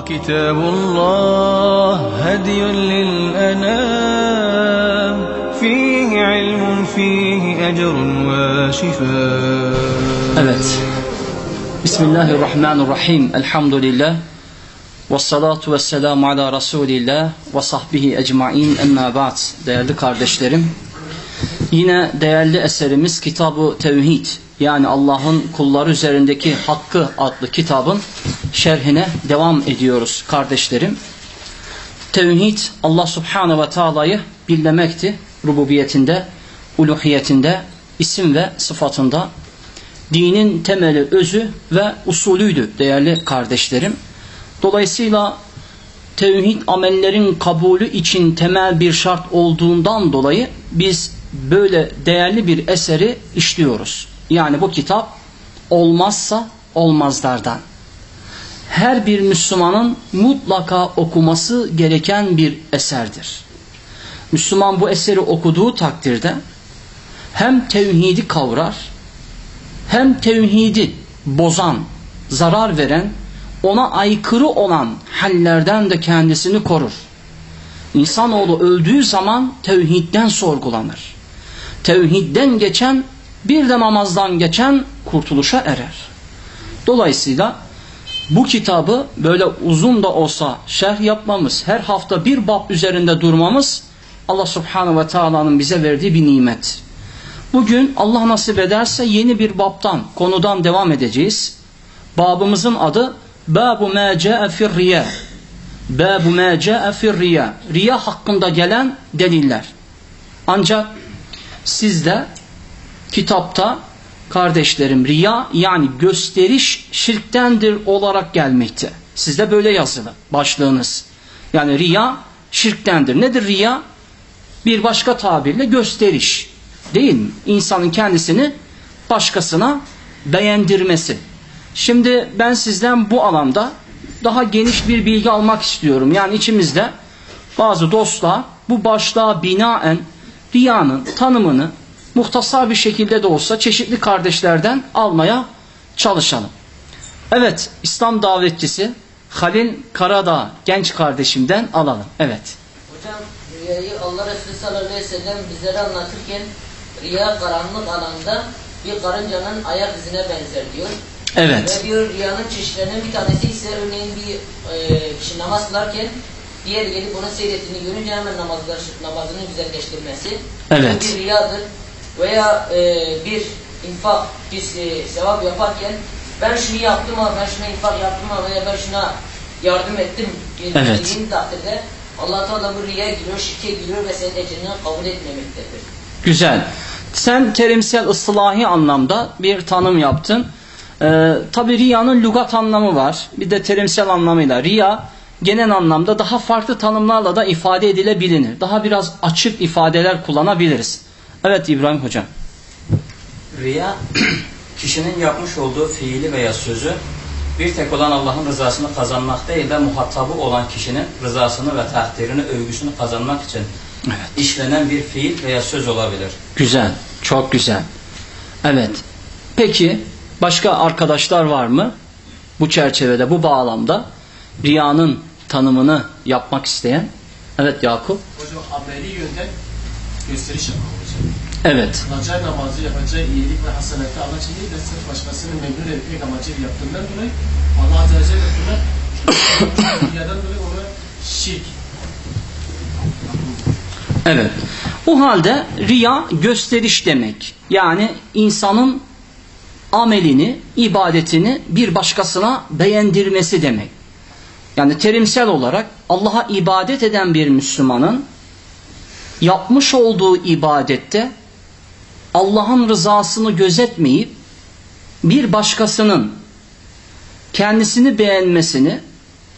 وكتاب الله هدي للأنام. فيه علم فيه أجر وشفاء. أبت بسم الله الرحمن الرحيم الحمد لله والصلاة والسلام على رسول الله وصحبه أجمعين أما بعد değerli kardeşlerim. Yine değerli eserimiz Kitabı Tevhid. Yani Allah'ın kulları üzerindeki hakkı adlı kitabın şerhine devam ediyoruz kardeşlerim. Tevhid Allah subhanahu ve taala'yı bilmemekti. Rububiyetinde, uluhiyetinde, isim ve sıfatında dinin temeli, özü ve usulüydü değerli kardeşlerim. Dolayısıyla tevhid amellerin kabulü için temel bir şart olduğundan dolayı biz böyle değerli bir eseri işliyoruz. Yani bu kitap olmazsa olmazlardan. Her bir Müslümanın mutlaka okuması gereken bir eserdir. Müslüman bu eseri okuduğu takdirde hem tevhidi kavrar hem tevhidi bozan, zarar veren, ona aykırı olan hallerden de kendisini korur. İnsanoğlu öldüğü zaman tevhidden sorgulanır. Tevhidden geçen, bir de namazdan geçen kurtuluşa erer. Dolayısıyla bu kitabı böyle uzun da olsa şerh yapmamız, her hafta bir bab üzerinde durmamız Allah subhanahu ve taala'nın bize verdiği bir nimet. Bugün Allah nasip ederse yeni bir babtan, konudan devam edeceğiz. Babımızın adı Babu ma ca'e fir riya. Babu ma ca'e fir riya. Riya hakkında gelen deliller. Ancak sizde kitapta kardeşlerim riya yani gösteriş şirktendir olarak gelmekte. Sizde böyle yazılı başlığınız. Yani riya şirktendir. Nedir riya? Bir başka tabirle gösteriş. Değil mi? İnsanın kendisini başkasına beğendirmesi. Şimdi ben sizden bu alanda daha geniş bir bilgi almak istiyorum. Yani içimizde bazı dostlar bu başlığa binaen riyanın tanımını muhtasar bir şekilde de olsa çeşitli kardeşlerden almaya çalışalım. Evet, İslam davetçisi Halil Karadağ genç kardeşimden alalım. Evet. Hocam rüyayı Allah Resulü sallallahu aleyhi ve sellem bizlere anlatırken rüya karanlık alanda bir karıncanın ayak izine benzer diyor. Evet. Ve diyor rüyanın çeşitlerinin bir tanesi ise örneğin bir e, kişi namaz kılarken diğer gelip onun seyrettiğini görünce hemen namazlar, namazını güzelleştirmesi. Evet. Bir riyadır. Veya e, bir infak, bir e, sevap yaparken ben şunu yaptım ama ben şuna infak yaptım ama veya ben şuna yardım ettim Evet. dediğin takdirde Allah Teala bu riya giriyor, şirke giriyor ve senin ecrini kabul etmemektedir. Güzel. Sen terimsel ıslahi anlamda bir tanım yaptın. Ee, Tabi riyanın lügat anlamı var. Bir de terimsel anlamıyla. Riya genel anlamda daha farklı tanımlarla da ifade edilebilir. Daha biraz açık ifadeler kullanabiliriz. Evet İbrahim Hocam. Riya, kişinin yapmış olduğu fiili veya sözü bir tek olan Allah'ın rızasını kazanmak değil de muhatabı olan kişinin rızasını ve takdirini, övgüsünü kazanmak için Evet. işlenen bir fiil veya söz olabilir. Güzel. Çok güzel. Evet. Peki başka arkadaşlar var mı? Bu çerçevede, bu bağlamda riyanın tanımını yapmak isteyen? Evet Yakup. Hocam ameli yönden gösteriş yapmak hocam. Evet. Kılacağı namazı yapacağı iyilik ve Allah için değil de sırf başkasını memnun etmek amacıyla yaptığından dolayı Allah Azze ve Celle buna dünyadan dolayı ona şirk Evet. O halde riya gösteriş demek. Yani insanın amelini, ibadetini bir başkasına beğendirmesi demek. Yani terimsel olarak Allah'a ibadet eden bir Müslümanın yapmış olduğu ibadette Allah'ın rızasını gözetmeyip bir başkasının kendisini beğenmesini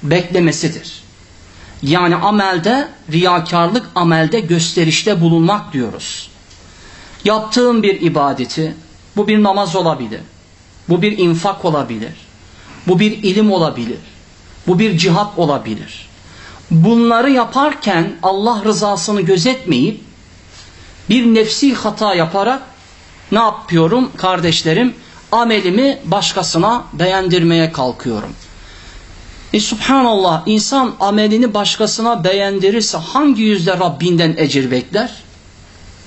beklemesidir. Yani amelde riyakarlık, amelde gösterişte bulunmak diyoruz. Yaptığım bir ibadeti, bu bir namaz olabilir, bu bir infak olabilir, bu bir ilim olabilir, bu bir cihat olabilir. Bunları yaparken Allah rızasını gözetmeyip bir nefsi hata yaparak ne yapıyorum kardeşlerim? Amelimi başkasına beğendirmeye kalkıyorum. E subhanallah insan amelini başkasına beğendirirse hangi yüzde Rabbinden ecir bekler?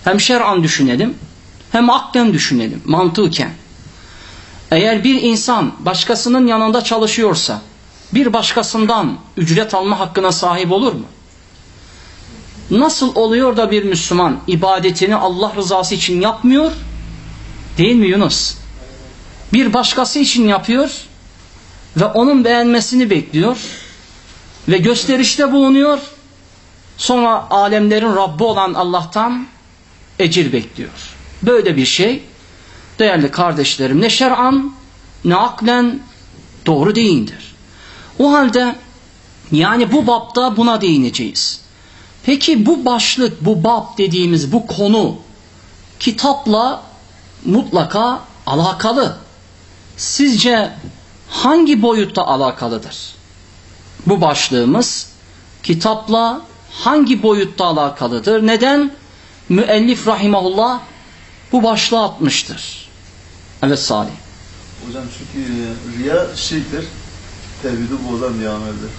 Hem şer'an düşünelim hem aklen düşünelim mantıken. Eğer bir insan başkasının yanında çalışıyorsa bir başkasından ücret alma hakkına sahip olur mu? Nasıl oluyor da bir Müslüman ibadetini Allah rızası için yapmıyor? Değil mi Yunus? Bir başkası için yapıyor ve onun beğenmesini bekliyor ve gösterişte bulunuyor. Sonra alemlerin Rabbi olan Allah'tan ecir bekliyor. Böyle bir şey değerli kardeşlerim ne şer'an ne aklen doğru değildir. O halde yani bu babda buna değineceğiz. Peki bu başlık, bu bab dediğimiz bu konu kitapla mutlaka alakalı. Sizce hangi boyutta alakalıdır? Bu başlığımız kitapla hangi boyutta alakalıdır? Neden? Müellif rahimahullah bu başlığı atmıştır. Evet Salih. Hocam çünkü e, riya şirktir. Tevhidi bozan bir ameldir.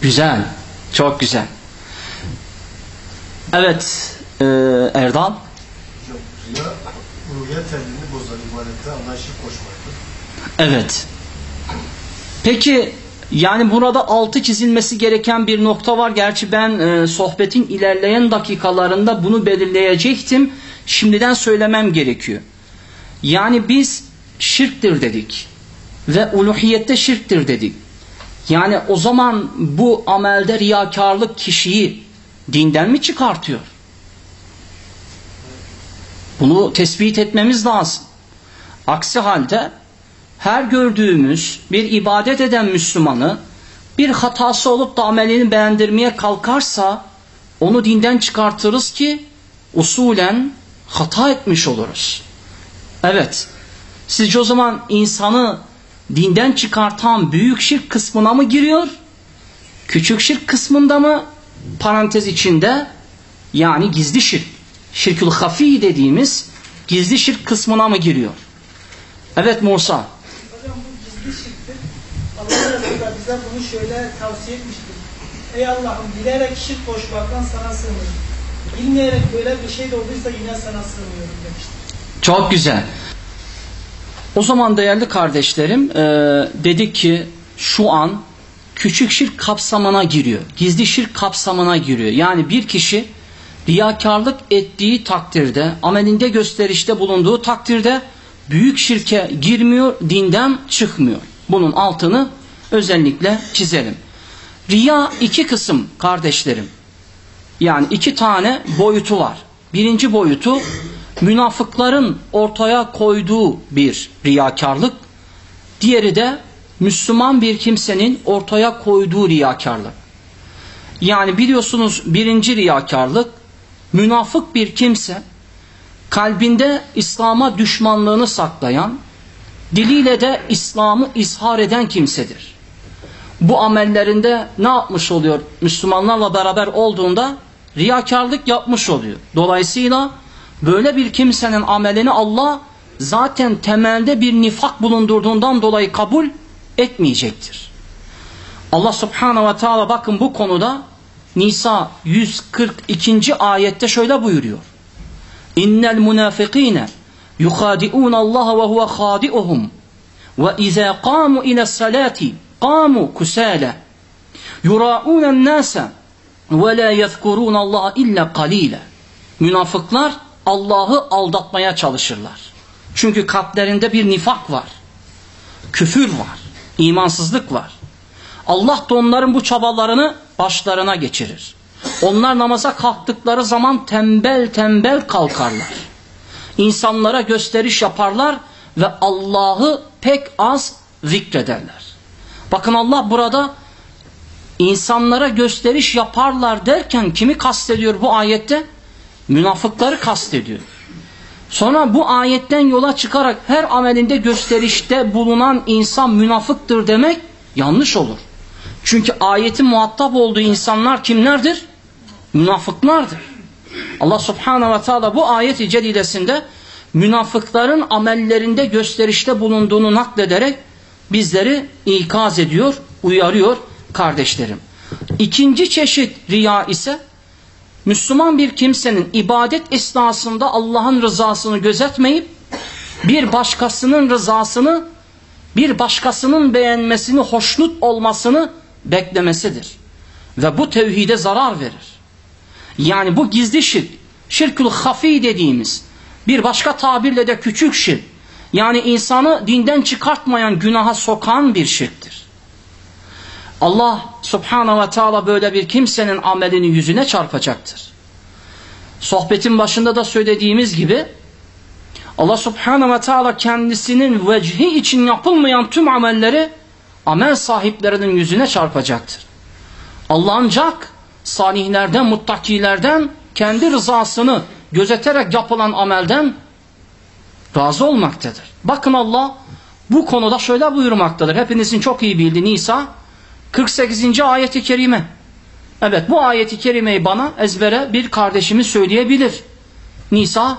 Güzel. Çok güzel. Evet e, Erdal. Hocam riya tevhidini bozan ibadette Allah'a şirk koşmaktır. Evet. Peki yani burada altı çizilmesi gereken bir nokta var. Gerçi ben e, sohbetin ilerleyen dakikalarında bunu belirleyecektim. Şimdiden söylemem gerekiyor. Yani biz şirktir dedik ve uluhiyette şirktir dedik. Yani o zaman bu amelde riyakarlık kişiyi dinden mi çıkartıyor? Bunu tespit etmemiz lazım. Aksi halde her gördüğümüz bir ibadet eden Müslümanı bir hatası olup da amelini beğendirmeye kalkarsa onu dinden çıkartırız ki usulen hata etmiş oluruz. Evet. Sizce o zaman insanı dinden çıkartan büyük şirk kısmına mı giriyor? Küçük şirk kısmında mı? Parantez içinde yani gizli şirk. Şirkül hafi dediğimiz gizli şirk kısmına mı giriyor? Evet Musa. Hocam bu gizli şirktir. Allah Resulü bize bunu şöyle tavsiye etmiştir. Ey Allah'ım bilerek şirk koşmaktan sana sığınıyorum. Bilmeyerek böyle bir şey de olduysa yine sana sığınıyorum demiştir. Çok güzel. O zaman değerli kardeşlerim e, dedik ki şu an küçük şirk kapsamına giriyor. Gizli şirk kapsamına giriyor. Yani bir kişi riyakarlık ettiği takdirde, amelinde gösterişte bulunduğu takdirde büyük şirke girmiyor, dinden çıkmıyor. Bunun altını özellikle çizelim. Riya iki kısım kardeşlerim. Yani iki tane boyutu var. Birinci boyutu münafıkların ortaya koyduğu bir riyakarlık. Diğeri de Müslüman bir kimsenin ortaya koyduğu riyakarlık. Yani biliyorsunuz birinci riyakarlık münafık bir kimse kalbinde İslam'a düşmanlığını saklayan, diliyle de İslam'ı izhar eden kimsedir. Bu amellerinde ne yapmış oluyor? Müslümanlarla beraber olduğunda riyakarlık yapmış oluyor. Dolayısıyla böyle bir kimsenin amelini Allah zaten temelde bir nifak bulundurduğundan dolayı kabul etmeyecektir. Allah subhanahu ve teala bakın bu konuda Nisa 142. ayette şöyle buyuruyor. İnnel munafikine yukhadi'un Allah ve huve khadi'uhum ve izâ qamu ila salati qamu kusala yura'unen nasa ve la yezkurun Allah illa qalila. Münafıklar Allah'ı aldatmaya çalışırlar. Çünkü kalplerinde bir nifak var. Küfür var. imansızlık var. Allah da onların bu çabalarını başlarına geçirir. Onlar namaza kalktıkları zaman tembel tembel kalkarlar. İnsanlara gösteriş yaparlar ve Allah'ı pek az zikrederler. Bakın Allah burada insanlara gösteriş yaparlar derken kimi kastediyor bu ayette? Münafıkları kastediyor. Sonra bu ayetten yola çıkarak her amelinde gösterişte bulunan insan münafıktır demek yanlış olur. Çünkü ayetin muhatap olduğu insanlar kimlerdir? Münafıklardır. Allah subhanahu ve teala bu ayet-i celilesinde münafıkların amellerinde gösterişte bulunduğunu naklederek bizleri ikaz ediyor, uyarıyor kardeşlerim. İkinci çeşit riya ise Müslüman bir kimsenin ibadet esnasında Allah'ın rızasını gözetmeyip bir başkasının rızasını, bir başkasının beğenmesini, hoşnut olmasını beklemesidir. Ve bu tevhide zarar verir. Yani bu gizli şirk, şirkül hafi dediğimiz, bir başka tabirle de küçük şirk, yani insanı dinden çıkartmayan, günaha sokan bir şirktir. Allah subhanahu ve teala böyle bir kimsenin amelini yüzüne çarpacaktır. Sohbetin başında da söylediğimiz gibi Allah subhanahu ve teala kendisinin vecihi için yapılmayan tüm amelleri amel sahiplerinin yüzüne çarpacaktır. Allah ancak salihlerden, muttakilerden kendi rızasını gözeterek yapılan amelden razı olmaktadır. Bakın Allah bu konuda şöyle buyurmaktadır. Hepinizin çok iyi bildiği Nisa 48. ayeti kerime. Evet bu ayeti kerimeyi bana ezbere bir kardeşimiz söyleyebilir. Nisa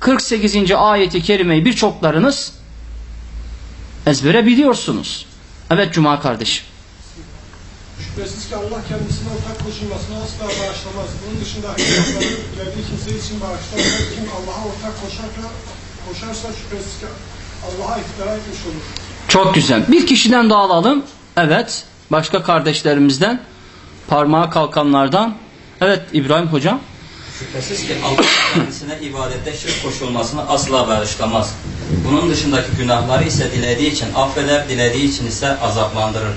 48. ayeti kerimeyi birçoklarınız ezbere biliyorsunuz. Evet Cuma kardeşim. Şüphesiz ki Allah kendisine ortak koşulmasını asla bağışlamaz. Bunun dışında hakikatları dilediği kimse için bağışlar. Her kim Allah'a ortak koşarsa, koşarsa şüphesiz ki Allah'a iftira etmiş olur. Çok güzel. Bir kişiden daha alalım. Evet. Başka kardeşlerimizden. Parmağı kalkanlardan. Evet İbrahim hocam. Şüphesiz ki Allah kendisine ibadette şirk koşulmasını asla bağışlamaz. Bunun dışındaki günahları ise dilediği için affeder, dilediği için ise azaplandırır.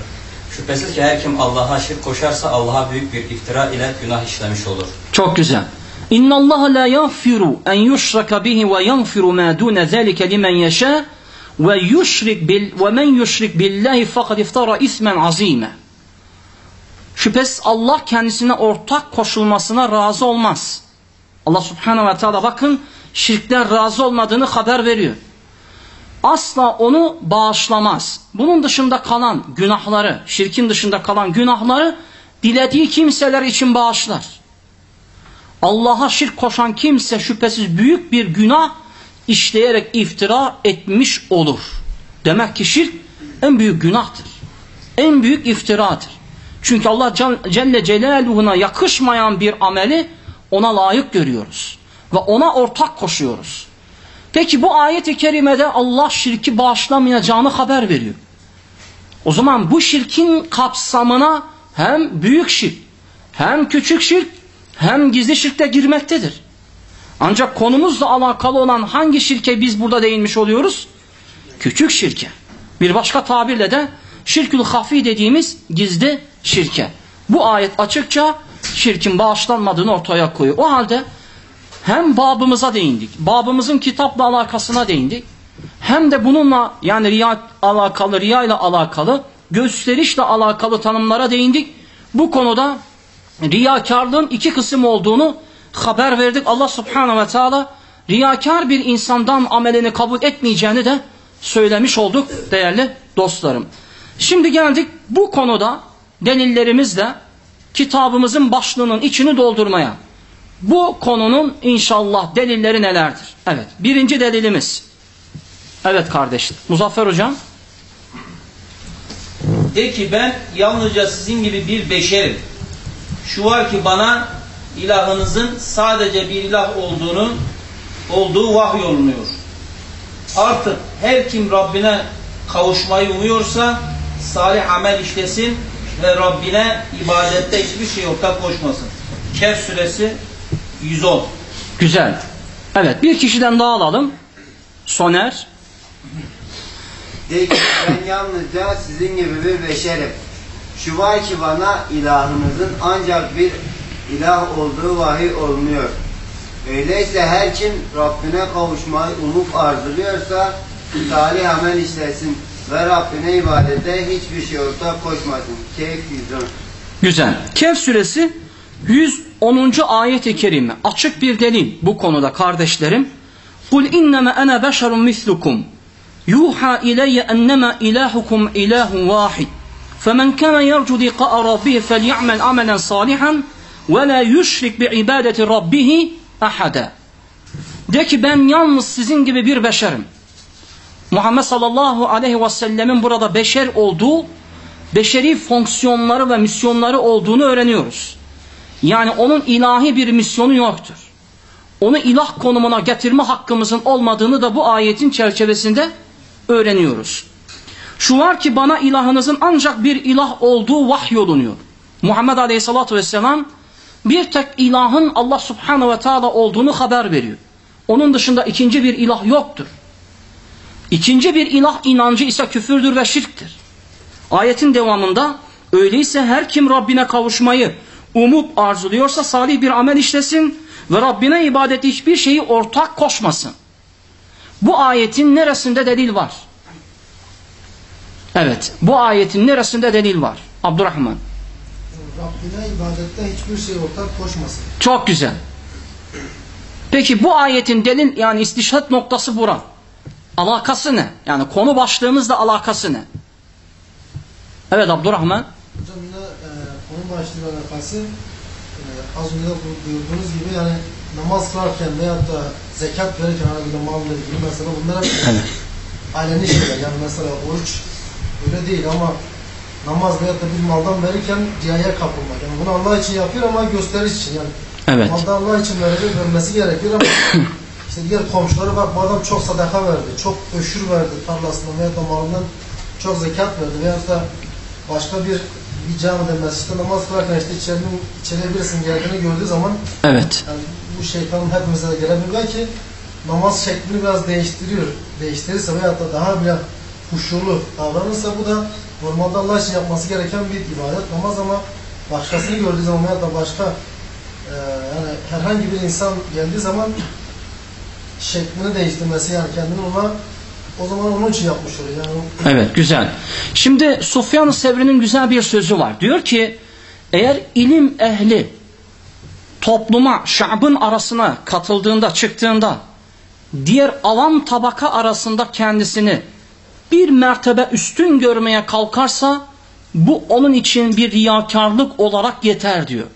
Şüphesiz ki her kim Allah'a şirk koşarsa Allah'a büyük bir iftira ile günah işlemiş olur. Çok güzel. İnna Allah la yaghfiru en yushraka bihi ve yaghfiru ma dun zalika limen yasha ve yushrik bil ve men yushrik billahi fakat iftara ismen azime. Şüphesiz Allah kendisine ortak koşulmasına razı olmaz. Allah subhanahu ve teala bakın şirkten razı olmadığını haber veriyor. Asla onu bağışlamaz. Bunun dışında kalan günahları, şirkin dışında kalan günahları dilediği kimseler için bağışlar. Allah'a şirk koşan kimse şüphesiz büyük bir günah işleyerek iftira etmiş olur. Demek ki şirk en büyük günahtır. En büyük iftiradır. Çünkü Allah Celle Celaluhu'na yakışmayan bir ameli ona layık görüyoruz. Ve ona ortak koşuyoruz. Peki bu ayet-i kerimede Allah şirki bağışlamayacağını haber veriyor. O zaman bu şirkin kapsamına hem büyük şirk, hem küçük şirk, hem gizli şirk de girmektedir. Ancak konumuzla alakalı olan hangi şirke biz burada değinmiş oluyoruz? Küçük şirke. Bir başka tabirle de şirkül hafi dediğimiz gizli şirke. Bu ayet açıkça şirkin bağışlanmadığını ortaya koyuyor. O halde hem babımıza değindik, babımızın kitapla alakasına değindik, hem de bununla yani riya alakalı, riya ile alakalı, gösterişle alakalı tanımlara değindik. Bu konuda riyakarlığın iki kısım olduğunu haber verdik. Allah subhanahu ve teala riyakar bir insandan amelini kabul etmeyeceğini de söylemiş olduk değerli dostlarım. Şimdi geldik bu konuda delillerimizle kitabımızın başlığının içini doldurmaya. Bu konunun inşallah delilleri nelerdir? Evet. Birinci delilimiz. Evet kardeşim. Muzaffer hocam. De ki ben yalnızca sizin gibi bir beşerim. Şu var ki bana ilahınızın sadece bir ilah olduğunu olduğu vahyolunuyor. Artık her kim Rabbine kavuşmayı umuyorsa salih amel işlesin ve Rabbine ibadette hiçbir şey ortak koşmasın. Kehf suresi 110. Güzel. Evet bir kişiden daha alalım. Soner. De ki ben yalnızca sizin gibi bir beşerim. Şu var ki bana ilahınızın ancak bir ilah olduğu vahiy olmuyor. Öyleyse her kim Rabbine kavuşmayı umup arzuluyorsa salih amel işlesin ve Rabbine ibadete hiçbir şey ortak koşmasın. Keyif 110. Güzel. Kehf suresi 110. ayet-i kerime açık bir delil bu konuda kardeşlerim. Kul inneme ene beşerun mislukum yuha ileyye ennema ilahukum ilahun vahid. فمن كان يرجو لقاء ربه فليعمل عملا صالحا ve la yüşrik bi ibadeti rabbihi ahada. De ki ben yalnız sizin gibi bir beşerim. Muhammed sallallahu aleyhi ve sellemin burada beşer olduğu, beşeri fonksiyonları ve misyonları olduğunu öğreniyoruz. Yani onun ilahi bir misyonu yoktur. Onu ilah konumuna getirme hakkımızın olmadığını da bu ayetin çerçevesinde öğreniyoruz. Şu var ki bana ilahınızın ancak bir ilah olduğu vahyolunuyor. Muhammed aleyhissalatu vesselam bir tek ilahın Allah Subhanahu ve Teala olduğunu haber veriyor. Onun dışında ikinci bir ilah yoktur. İkinci bir ilah inancı ise küfürdür ve şirktir. Ayetin devamında öyleyse her kim Rabbine kavuşmayı umup arzuluyorsa salih bir amel işlesin ve Rabbine ibadeti hiçbir şeyi ortak koşmasın. Bu ayetin neresinde delil var? Evet, bu ayetin neresinde delil var? Abdurrahman. Rabbine ibadette hiçbir şey ortak koşmasın. Çok güzel. Peki bu ayetin delil yani istişhat noktası bura. Alakası ne? Yani konu başlığımızla alakası ne? Evet Abdurrahman. Hocam yine e, konu başlığı alakası e, az önce buyurduğunuz gibi yani namaz kılarken veyahut da zekat verirken hani mal ilgili mesela bunlar hep Evet. aleni şeyler. Yani mesela oruç öyle değil ama namaz veyahut da bir maldan verirken riyaya kapılmak. Yani bunu Allah için yapıyor ama gösteriş için yani. Evet. Malda Allah için verecek, vermesi gerekiyor ama işte diğer komşuları bak bu adam çok sadaka verdi, çok öşür verdi tarlasından veyahut da malından çok zekat verdi veyahut da başka bir bir camide mescitte namaz kılarken işte içerinin içeriye birisinin geldiğini gördüğü zaman Evet. yani bu şeytanın hepimize de gelebilir. Belki namaz şeklini biraz değiştiriyor. Değiştirirse veyahut da daha bir huşulu davranırsa bu da normalde Allah için yapması gereken bir ibadet namaz ama başkasını gördüğü zaman veyahut da başka e, yani herhangi bir insan geldiği zaman şeklini değiştirmesi yani kendini ona o zaman onun için yapmış oluyor. Yani Evet güzel. Şimdi Sufyan-ı Sevri'nin güzel bir sözü var. Diyor ki eğer ilim ehli topluma, şabın arasına katıldığında, çıktığında diğer avam tabaka arasında kendisini bir mertebe üstün görmeye kalkarsa bu onun için bir riyakarlık olarak yeter diyor.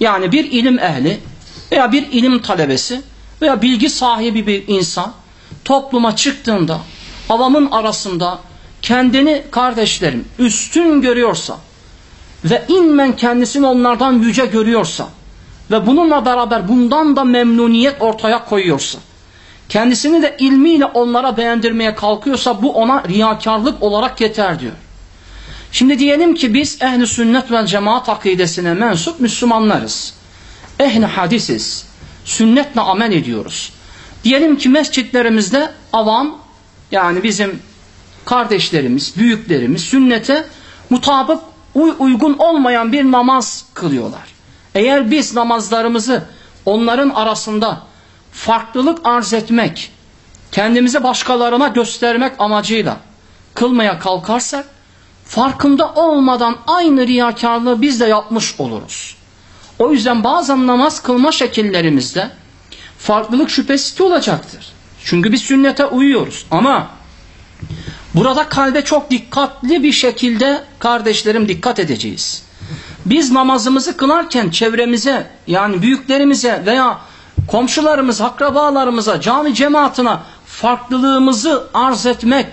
Yani bir ilim ehli veya bir ilim talebesi veya bilgi sahibi bir insan topluma çıktığında avamın arasında kendini kardeşlerim üstün görüyorsa ve inmen kendisini onlardan yüce görüyorsa ve bununla beraber bundan da memnuniyet ortaya koyuyorsa kendisini de ilmiyle onlara beğendirmeye kalkıyorsa bu ona riyakarlık olarak yeter diyor. Şimdi diyelim ki biz ehli sünnet ve cemaat akidesine mensup Müslümanlarız. Ehli hadisiz. Sünnetle amel ediyoruz. Diyelim ki mescitlerimizde avam yani bizim kardeşlerimiz, büyüklerimiz sünnete mutabık uy- uygun olmayan bir namaz kılıyorlar. Eğer biz namazlarımızı onların arasında farklılık arz etmek, kendimizi başkalarına göstermek amacıyla kılmaya kalkarsak farkında olmadan aynı riyakarlığı biz de yapmış oluruz. O yüzden bazen namaz kılma şekillerimizde farklılık şüphesiz olacaktır. Çünkü biz sünnete uyuyoruz ama burada kalbe çok dikkatli bir şekilde kardeşlerim dikkat edeceğiz. Biz namazımızı kılarken çevremize yani büyüklerimize veya komşularımız, akrabalarımıza, cami cemaatine farklılığımızı arz etmek,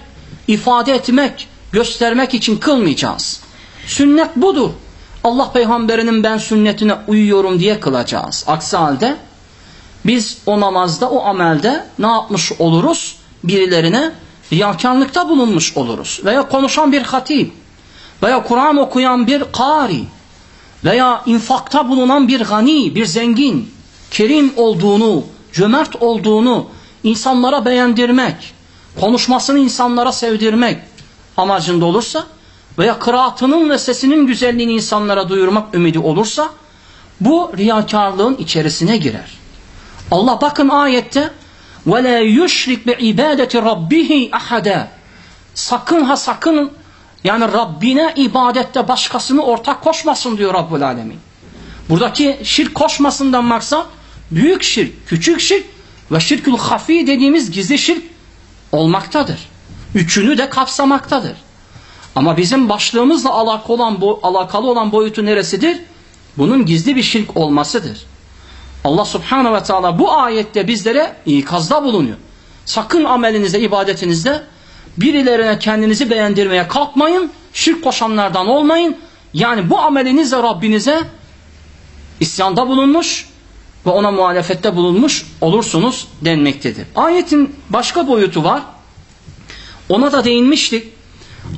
ifade etmek, göstermek için kılmayacağız. Sünnet budur. Allah peygamberinin ben sünnetine uyuyorum diye kılacağız. Aksi halde biz o namazda, o amelde ne yapmış oluruz? Birilerine riyakarlıkta bulunmuş oluruz. Veya konuşan bir hatip, veya Kur'an okuyan bir kari, veya infakta bulunan bir gani, bir zengin, kerim olduğunu, cömert olduğunu insanlara beğendirmek, konuşmasını insanlara sevdirmek amacında olursa veya kıraatının ve sesinin güzelliğini insanlara duyurmak ümidi olursa bu riyakarlığın içerisine girer. Allah bakın ayette وَلَا يُشْرِكْ بِعِبَادَةِ رَبِّهِ أَحَدًا Sakın ha sakın yani Rabbine ibadette başkasını ortak koşmasın diyor Rabbul Alemin. Buradaki şirk koşmasından maksat büyük şirk, küçük şirk ve şirkül hafi dediğimiz gizli şirk olmaktadır. Üçünü de kapsamaktadır. Ama bizim başlığımızla alakalı olan, alakalı olan boyutu neresidir? Bunun gizli bir şirk olmasıdır. Allah subhanahu ve teala bu ayette bizlere ikazda bulunuyor. Sakın amelinizde, ibadetinizde birilerine kendinizi beğendirmeye kalkmayın şirk koşanlardan olmayın. Yani bu amelinizle Rabbinize isyanda bulunmuş ve ona muhalefette bulunmuş olursunuz denmektedir. Ayetin başka boyutu var. Ona da değinmiştik.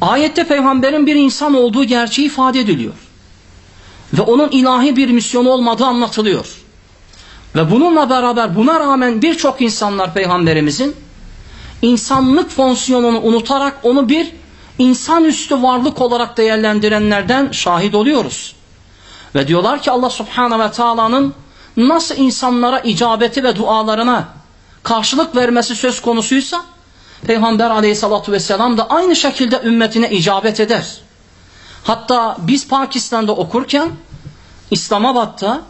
Ayette peygamberin bir insan olduğu gerçeği ifade ediliyor. Ve onun ilahi bir misyonu olmadığı anlatılıyor. Ve bununla beraber buna rağmen birçok insanlar peygamberimizin insanlık fonksiyonunu unutarak onu bir insanüstü varlık olarak değerlendirenlerden şahit oluyoruz. Ve diyorlar ki Allah subhanahu ve taala'nın nasıl insanlara icabeti ve dualarına karşılık vermesi söz konusuysa Peygamber aleyhissalatu vesselam da aynı şekilde ümmetine icabet eder. Hatta biz Pakistan'da okurken İslamabad'da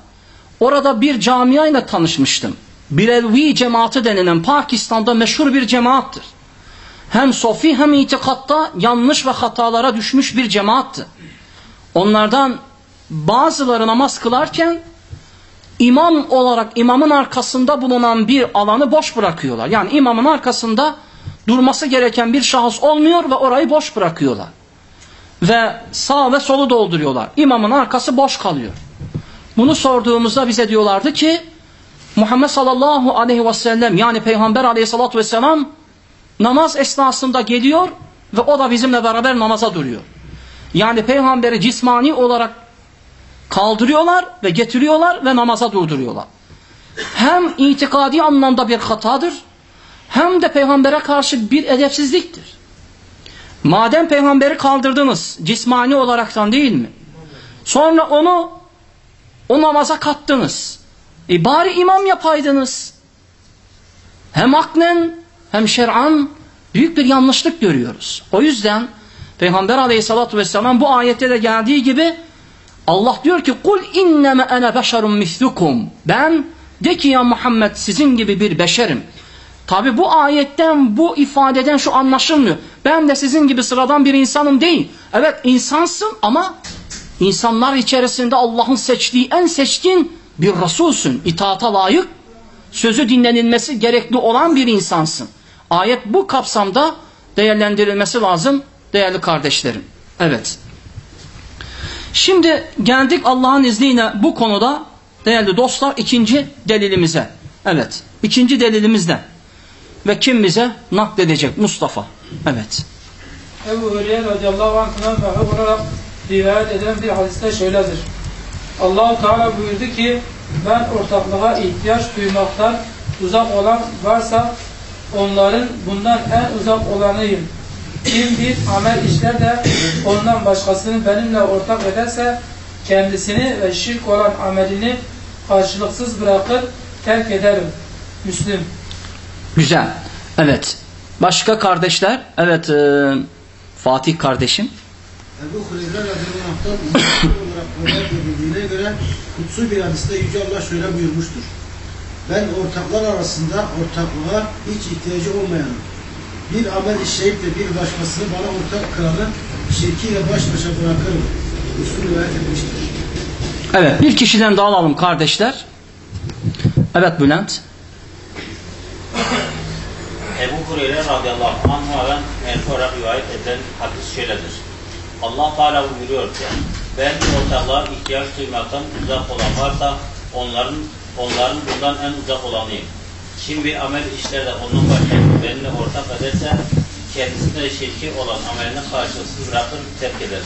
orada bir camiayla tanışmıştım. Birelvi cemaati denilen Pakistan'da meşhur bir cemaattır. Hem sofi hem itikatta yanlış ve hatalara düşmüş bir cemaattı. Onlardan bazıları namaz kılarken imam olarak imamın arkasında bulunan bir alanı boş bırakıyorlar. Yani imamın arkasında durması gereken bir şahıs olmuyor ve orayı boş bırakıyorlar. Ve sağ ve solu dolduruyorlar. İmamın arkası boş kalıyor. Bunu sorduğumuzda bize diyorlardı ki Muhammed sallallahu aleyhi ve sellem yani Peygamber aleyhissalatu vesselam namaz esnasında geliyor ve o da bizimle beraber namaza duruyor. Yani peygamberi cismani olarak kaldırıyorlar ve getiriyorlar ve namaza durduruyorlar. Hem itikadi anlamda bir hatadır hem de peygambere karşı bir edepsizliktir. Madem peygamberi kaldırdınız cismani olaraktan değil mi? Sonra onu o namaza kattınız. E bari imam yapaydınız. Hem aklen hem şer'an büyük bir yanlışlık görüyoruz. O yüzden Peygamber aleyhissalatü vesselam bu ayette de geldiği gibi Allah diyor ki kul inneme ene beşerun mislukum ben de ki ya Muhammed sizin gibi bir beşerim. Tabi bu ayetten bu ifadeden şu anlaşılmıyor. Ben de sizin gibi sıradan bir insanım değil. Evet insansın ama insanlar içerisinde Allah'ın seçtiği en seçkin bir Resulsün. İtaata layık, sözü dinlenilmesi gerekli olan bir insansın. Ayet bu kapsamda değerlendirilmesi lazım değerli kardeşlerim. Evet. Şimdi geldik Allah'ın izniyle bu konuda değerli dostlar ikinci delilimize. Evet. ikinci delilimiz ne? Ve kim bize nakledecek? Mustafa. Evet. Ebu Hüreyre radıyallahu anh'tan vahiy olarak rivayet eden bir hadiste şöyledir. Allahu Teala buyurdu ki ben ortaklığa ihtiyaç duymaktan uzak olan varsa onların bundan en uzak olanıyım. Kim bir amel işler de ondan başkasını benimle ortak ederse kendisini ve şirk olan amelini karşılıksız bırakır terk ederim. Müslüm. Güzel. Evet. Başka kardeşler? Evet. E, Fatih kardeşim. Ebu Hureyre radıyallahu anh'tan olarak rivayet edildiğine göre kutsu bir hadiste Yüce Allah şöyle buyurmuştur. Ben ortaklar arasında ortaklığa hiç ihtiyacı olmayanım. Bir amel işleyip de bir başkasını bana ortak kılanı şirkiyle baş başa bırakırım. Usul rivayet etmiştir. Evet. Bir kişiden daha alalım kardeşler. Evet Bülent. Ebu Hureyre radıyallahu anh'a'dan merfu olarak rivayet edilen hadis şöyledir. Allah Teala buyuruyor ki ben ortaklığa ihtiyaç duymaktan uzak olan varsa onların onların bundan en uzak olanıyım. Kim bir amel işler de onun başına benimle ortak ederse kendisine şirki olan amelini karşılıksız bırakır terk eder.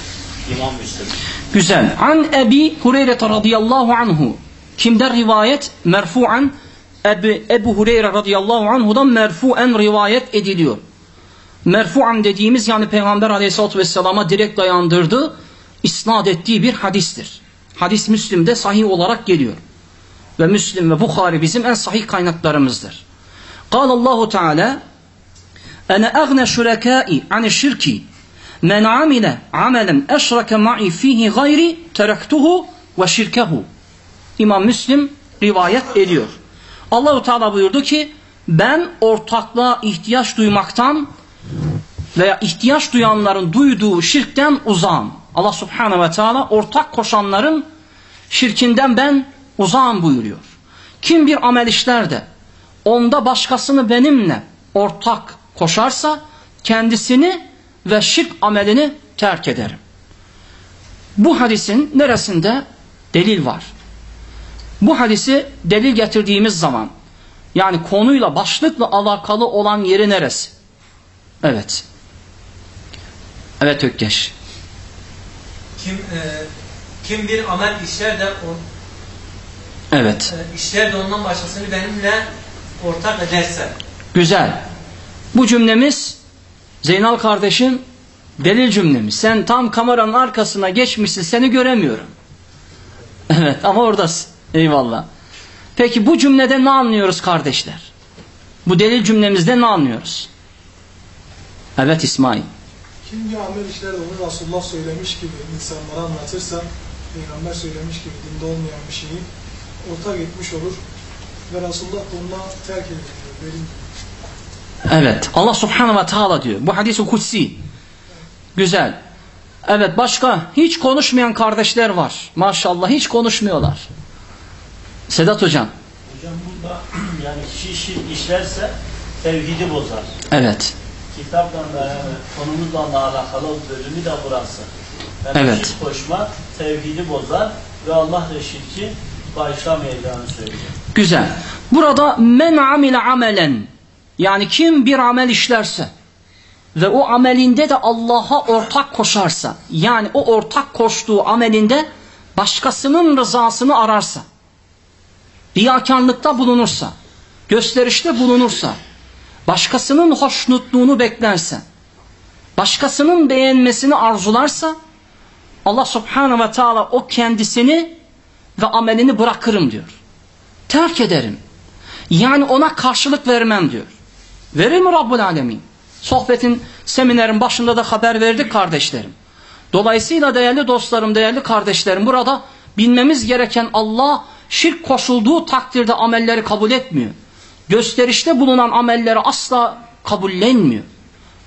İmam Müslim. Güzel. An Ebi Hureyre radıyallahu anhu. Kimden rivayet? Merfu'an Ebu, Ebu Hureyre radıyallahu anhudan merfu'en rivayet ediliyor. Merfu'an dediğimiz yani Peygamber aleyhissalatü vesselama direkt dayandırdığı, isnat ettiği bir hadistir. Hadis Müslim'de sahih olarak geliyor Ve Müslim ve Bukhari bizim en sahih kaynaklarımızdır. قال الله تعالى أنا أغنى شركائي عن الشرك من عمل عملا أشرك معي فيه غيري تركته وشركه İmam Müslim rivayet ediyor. Allahu Teala buyurdu ki ben ortaklığa ihtiyaç duymaktan veya ihtiyaç duyanların duyduğu şirkten uzağım. Allah Subhanahu ve Teala ortak koşanların şirkinden ben uzağım buyuruyor. Kim bir amel işler de onda başkasını benimle ortak koşarsa kendisini ve şirk amelini terk ederim. Bu hadisin neresinde delil var? Bu hadisi delil getirdiğimiz zaman yani konuyla başlıkla alakalı olan yeri neresi? Evet. Evet Ökkeş. Kim e, kim bir amel işler de Evet. e, işler de ondan başkasını benimle ortak ederse. Güzel. Bu cümlemiz Zeynal kardeşim delil cümlemiz. Sen tam kameranın arkasına geçmişsin seni göremiyorum. Evet ama oradasın. Eyvallah. Peki bu cümlede ne anlıyoruz kardeşler? Bu delil cümlemizde ne anlıyoruz? Evet İsmail. Kim bir amel işler de onu Resulullah söylemiş gibi insanlara anlatırsa, Peygamber söylemiş gibi dinde olmayan bir şeyi ortak etmiş olur ve Resulullah da onunla terk edilir. Verin. Evet. Allah subhanahu ve teala diyor. Bu hadis-i kutsi. Güzel. Evet başka hiç konuşmayan kardeşler var. Maşallah hiç konuşmuyorlar. Sedat hocam. Hocam burada yani kişi işi işlerse tevhidi bozar. Evet. Kitapla da yani konumuzla da alakalı bölümü de burası. Yani Evet. şirk koşma tevhidi bozar ve Allah da şirki söylüyor. Güzel. Burada men amile amelen yani kim bir amel işlerse ve o amelinde de Allah'a ortak koşarsa yani o ortak koştuğu amelinde başkasının rızasını ararsa riyakarlıkta bulunursa gösterişte bulunursa başkasının hoşnutluğunu beklerse başkasının beğenmesini arzularsa Allah subhanahu ve teala o kendisini ve amelini bırakırım diyor. Terk ederim. Yani ona karşılık vermem diyor. Verir mi Rabbul Alemin? Sohbetin, seminerin başında da haber verdik kardeşlerim. Dolayısıyla değerli dostlarım, değerli kardeşlerim burada bilmemiz gereken Allah şirk koşulduğu takdirde amelleri kabul etmiyor. Gösterişte bulunan amelleri asla kabullenmiyor.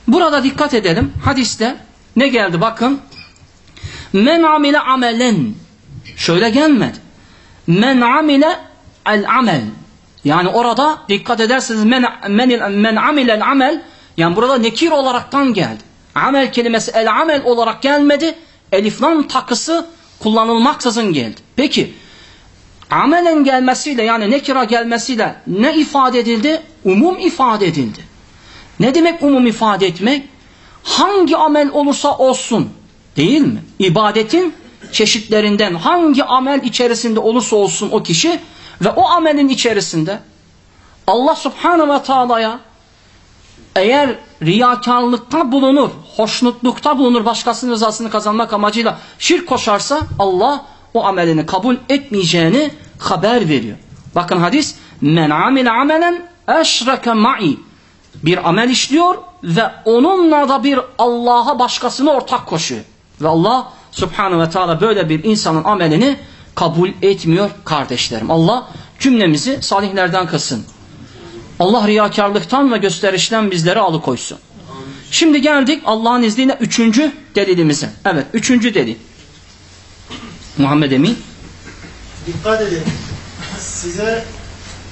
Burada dikkat edelim. Hadiste ne geldi bakın. Men amile amelen. Şöyle gelmedi. Men amile el amel. Yani orada dikkat ederseniz men, men, men amilel amel yani burada nekir olaraktan geldi. Amel kelimesi el amel olarak gelmedi. Eliflam takısı kullanılmaksızın geldi. Peki amelen gelmesiyle yani nekira gelmesiyle ne ifade edildi? Umum ifade edildi. Ne demek umum ifade etmek? Hangi amel olursa olsun değil mi? İbadetin çeşitlerinden hangi amel içerisinde olursa olsun o kişi ve o amelin içerisinde Allah subhanahu ve taala'ya eğer riyakarlıkta bulunur, hoşnutlukta bulunur, başkasının rızasını kazanmak amacıyla şirk koşarsa Allah o amelini kabul etmeyeceğini haber veriyor. Bakın hadis men amile amelen eşreke ma'i bir amel işliyor ve onunla da bir Allah'a başkasını ortak koşuyor. Ve Allah subhanahu ve teala böyle bir insanın amelini kabul etmiyor kardeşlerim. Allah cümlemizi salihlerden kılsın. Allah riyakarlıktan ve gösterişten bizleri alıkoysun. Şimdi geldik Allah'ın izniyle üçüncü delilimize. Evet üçüncü delil. Muhammed Emin. Dikkat edin. Size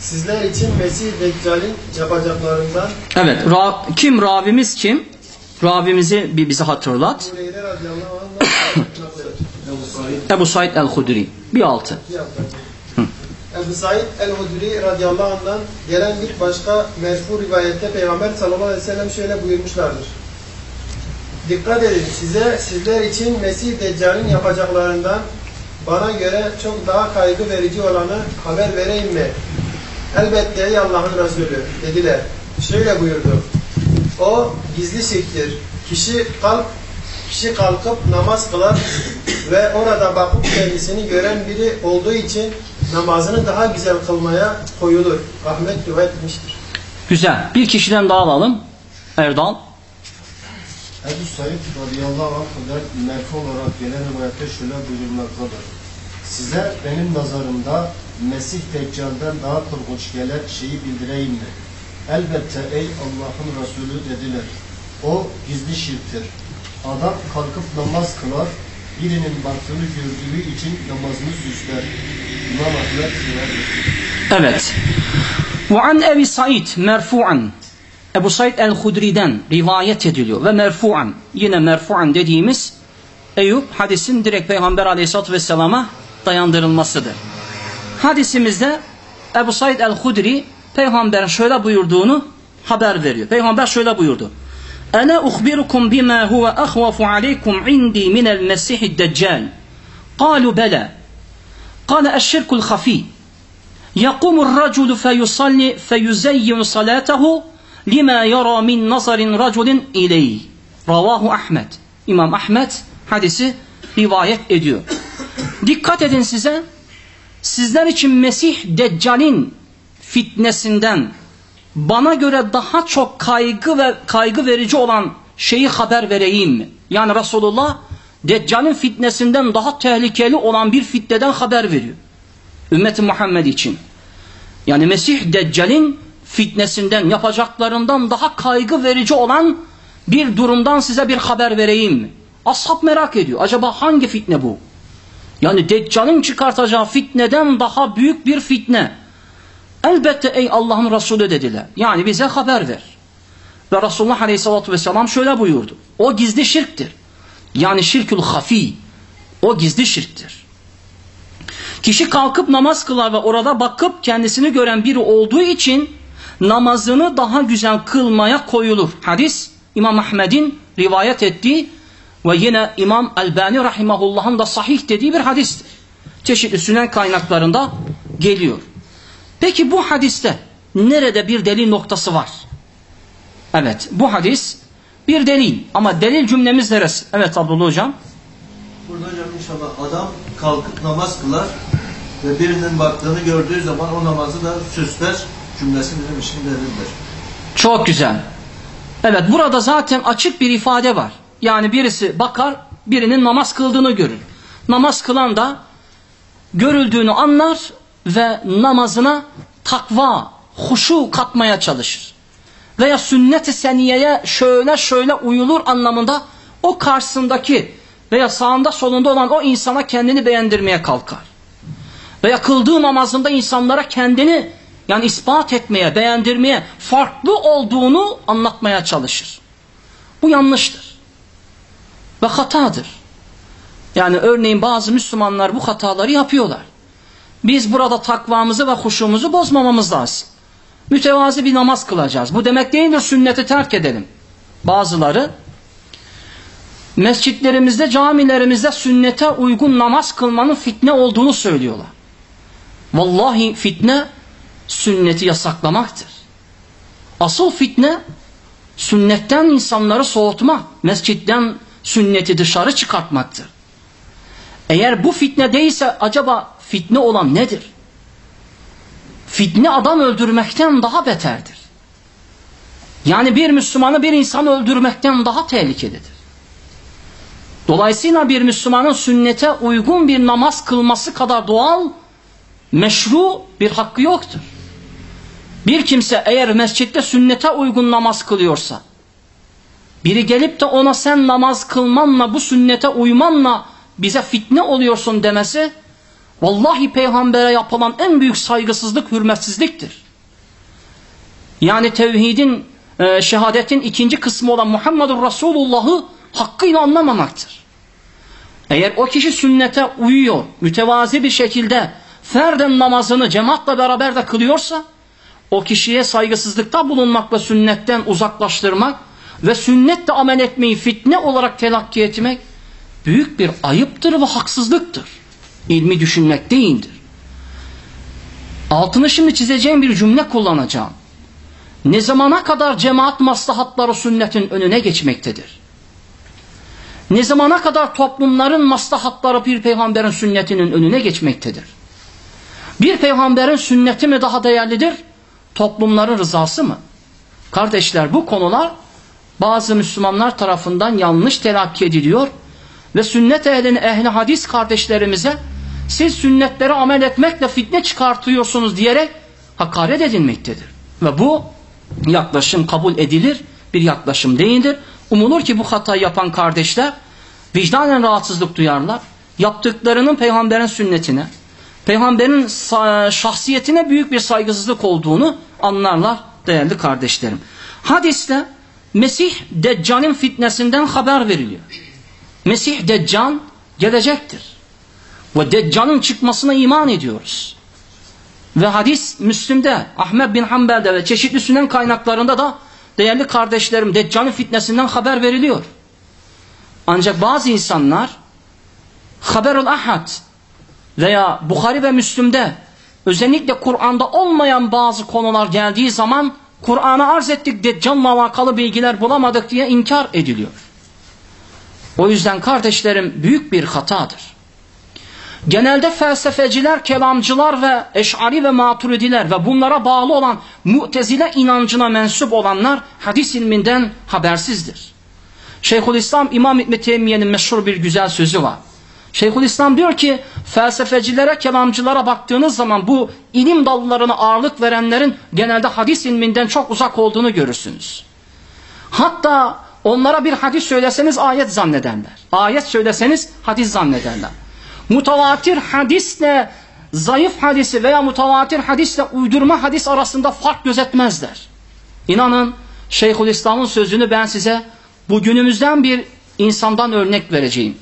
sizler için Mesih Deccal'in yapacaklarından Evet Ra kim Rabimiz kim? Rabimizi bir bize hatırlat. Hureyre radıyallahu nakleder. Ebu Said el-Hudri. Bir altı. Ebu Said el-Hudri radıyallahu anh'dan gelen bir başka merfu rivayette Peygamber sallallahu aleyhi ve sellem şöyle buyurmuşlardır. Dikkat edin size sizler için Mesih Deccal'in yapacaklarından bana göre çok daha kaygı verici olanı haber vereyim mi? Elbette ey Allah'ın Resulü dediler. Şöyle buyurdu. O gizli şirktir. Kişi kalk kişi kalkıp namaz kılar ve orada bakıp kendisini gören biri olduğu için namazını daha güzel kılmaya koyulur. Ahmet rivayet etmiştir. Güzel. Bir kişiden daha alalım. Erdal. Ebu Said radıyallahu anh'dan merfu olarak gelen rivayette şöyle buyurmaktadır. Size benim nazarımda Mesih Deccal'den daha korkunç gelen şeyi bildireyim mi? Elbette ey Allah'ın Resulü dediler. O gizli şirktir. Adam kalkıp namaz kılar, birinin baktığını gördüğü için namazını süsler. İmam Ahmet. Evet. Ve an Ebi Said merfu'an. Ebu Said el-Hudri'den rivayet ediliyor ve merfu'an yine merfu'an dediğimiz Eyüp hadisin direkt Peygamber aleyhissalatü vesselama dayandırılmasıdır. Hadisimizde Ebu Said el-Hudri Peygamberin şöyle buyurduğunu haber veriyor. Peygamber şöyle buyurdu. Ana uhbirukum bima huve ahvafu aleykum indi minel mesihid deccal. Kalu bela. قال الشرك الخفي يقوم الرجل فيصلي فيزين صلاته لما يرى من نظر رجل إليه Ravahu Ahmet. İmam Ahmet hadisi rivayet ediyor. Dikkat edin size. Sizler için Mesih Deccal'in fitnesinden bana göre daha çok kaygı ve kaygı verici olan şeyi haber vereyim mi? Yani Resulullah Deccal'in fitnesinden daha tehlikeli olan bir fitneden haber veriyor. Ümmeti Muhammed için. Yani Mesih Deccal'in fitnesinden, yapacaklarından daha kaygı verici olan bir durumdan size bir haber vereyim mi? Ashab merak ediyor. Acaba hangi fitne bu? Yani Deccal'in çıkartacağı fitneden daha büyük bir fitne. Elbette ey Allah'ın Resulü dediler. Yani bize haber ver. Ve Resulullah Aleyhisselatü Vesselam şöyle buyurdu. O gizli şirktir. Yani şirkül hafi. O gizli şirktir. Kişi kalkıp namaz kılar ve orada bakıp kendisini gören biri olduğu için namazını daha güzel kılmaya koyulur. Hadis İmam Ahmed'in rivayet ettiği ve yine İmam Albani Rahimahullah'ın da sahih dediği bir hadistir. Çeşitli sünen kaynaklarında geliyor. Peki bu hadiste nerede bir delil noktası var? Evet bu hadis bir delil ama delil cümlemiz neresi? Evet Abdullah Hocam. Burada hocam inşallah adam kalkıp namaz kılar ve birinin baktığını gördüğü zaman o namazı da süsler cümlesi bizim için delildir. Çok güzel. Evet burada zaten açık bir ifade var. Yani birisi bakar birinin namaz kıldığını görür. Namaz kılan da görüldüğünü anlar ve namazına takva, huşu katmaya çalışır. Veya sünnet-i seniyeye şöyle şöyle uyulur anlamında o karşısındaki veya sağında solunda olan o insana kendini beğendirmeye kalkar. Veya kıldığı namazında insanlara kendini yani ispat etmeye, beğendirmeye, farklı olduğunu anlatmaya çalışır. Bu yanlıştır. Ve hatadır. Yani örneğin bazı Müslümanlar bu hataları yapıyorlar. Biz burada takvamızı ve huşumuzu bozmamamız lazım. Mütevazi bir namaz kılacağız. Bu demek değildir sünneti terk edelim. Bazıları mescitlerimizde, camilerimizde sünnete uygun namaz kılmanın fitne olduğunu söylüyorlar. Vallahi fitne sünneti yasaklamaktır. Asıl fitne sünnetten insanları soğutmak, mescitten sünneti dışarı çıkartmaktır. Eğer bu fitne değilse acaba fitne olan nedir? Fitne adam öldürmekten daha beterdir. Yani bir Müslümanı bir insan öldürmekten daha tehlikelidir. Dolayısıyla bir Müslümanın sünnete uygun bir namaz kılması kadar doğal, meşru bir hakkı yoktur. Bir kimse eğer mescitte sünnete uygun namaz kılıyorsa, biri gelip de ona sen namaz kılmanla, bu sünnete uymanla bize fitne oluyorsun demesi, vallahi peygambere yapılan en büyük saygısızlık, hürmetsizliktir. Yani tevhidin, e, şehadetin ikinci kısmı olan Muhammedur Resulullah'ı hakkıyla anlamamaktır. Eğer o kişi sünnete uyuyor, mütevazi bir şekilde ferden namazını cemaatle beraber de kılıyorsa, o kişiye saygısızlıkta bulunmak ve sünnetten uzaklaştırmak ve sünnetle amel etmeyi fitne olarak telakki etmek büyük bir ayıptır ve haksızlıktır. İlmi düşünmek değildir. Altını şimdi çizeceğim bir cümle kullanacağım. Ne zamana kadar cemaat maslahatları sünnetin önüne geçmektedir? Ne zamana kadar toplumların maslahatları bir peygamberin sünnetinin önüne geçmektedir? Bir peygamberin sünneti mi daha değerlidir? Toplumların rızası mı? Kardeşler bu konular bazı Müslümanlar tarafından yanlış telakki ediliyor ve sünnet ehlini ehli hadis kardeşlerimize siz sünnetlere amel etmekle fitne çıkartıyorsunuz diyerek hakaret edilmektedir. Ve bu yaklaşım kabul edilir bir yaklaşım değildir. Umulur ki bu hatayı yapan kardeşler vicdanen rahatsızlık duyarlar. Yaptıklarının peygamberin sünnetine, peygamberin şahsiyetine büyük bir saygısızlık olduğunu anlarlar değerli kardeşlerim. Hadiste Mesih Deccal'in fitnesinden haber veriliyor. Mesih Deccal gelecektir. Ve Deccal'in çıkmasına iman ediyoruz. Ve hadis Müslim'de, Ahmet bin Hanbel'de ve çeşitli sünen kaynaklarında da değerli kardeşlerim Deccal'in fitnesinden haber veriliyor. Ancak bazı insanlar Haberul Ahad veya Bukhari ve Müslüm'de özellikle Kur'an'da olmayan bazı konular geldiği zaman Kur'an'a arz ettik Deccal'la alakalı bilgiler bulamadık diye inkar ediliyor. O yüzden kardeşlerim büyük bir hatadır. Genelde felsefeciler, kelamcılar ve eşari ve maturidiler ve bunlara bağlı olan mutezile inancına mensup olanlar hadis ilminden habersizdir. Şeyhülislam İmam İbni Teymiye'nin meşhur bir güzel sözü var. Şeyhülislam diyor ki felsefecilere, kelamcılara baktığınız zaman bu ilim dallarına ağırlık verenlerin genelde hadis ilminden çok uzak olduğunu görürsünüz. Hatta onlara bir hadis söyleseniz ayet zannederler. Ayet söyleseniz hadis zannederler. Mutavatir hadisle zayıf hadisi veya mutavatir hadisle uydurma hadis arasında fark gözetmezler. İnanın Şeyhülislam'ın sözünü ben size bugünümüzden bir insandan örnek vereceğim.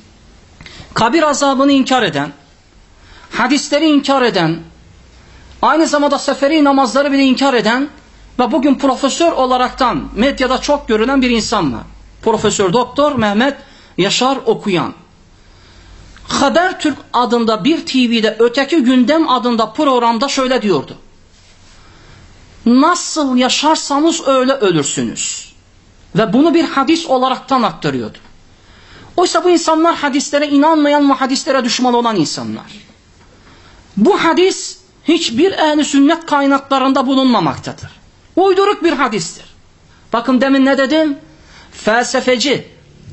Kabir azabını inkar eden, hadisleri inkar eden, aynı zamanda seferi namazları bile inkar eden ve bugün profesör olaraktan medyada çok görülen bir insan var. Profesör Doktor Mehmet Yaşar Okuyan. Habertürk adında bir TV'de öteki gündem adında programda şöyle diyordu. Nasıl yaşarsanız öyle ölürsünüz. Ve bunu bir hadis olaraktan aktarıyordu. Oysa bu insanlar hadislere inanmayan ve hadislere düşman olan insanlar. Bu hadis hiçbir ehli sünnet kaynaklarında bulunmamaktadır. Uyduruk bir hadistir. Bakın demin ne dedim? Felsefeci,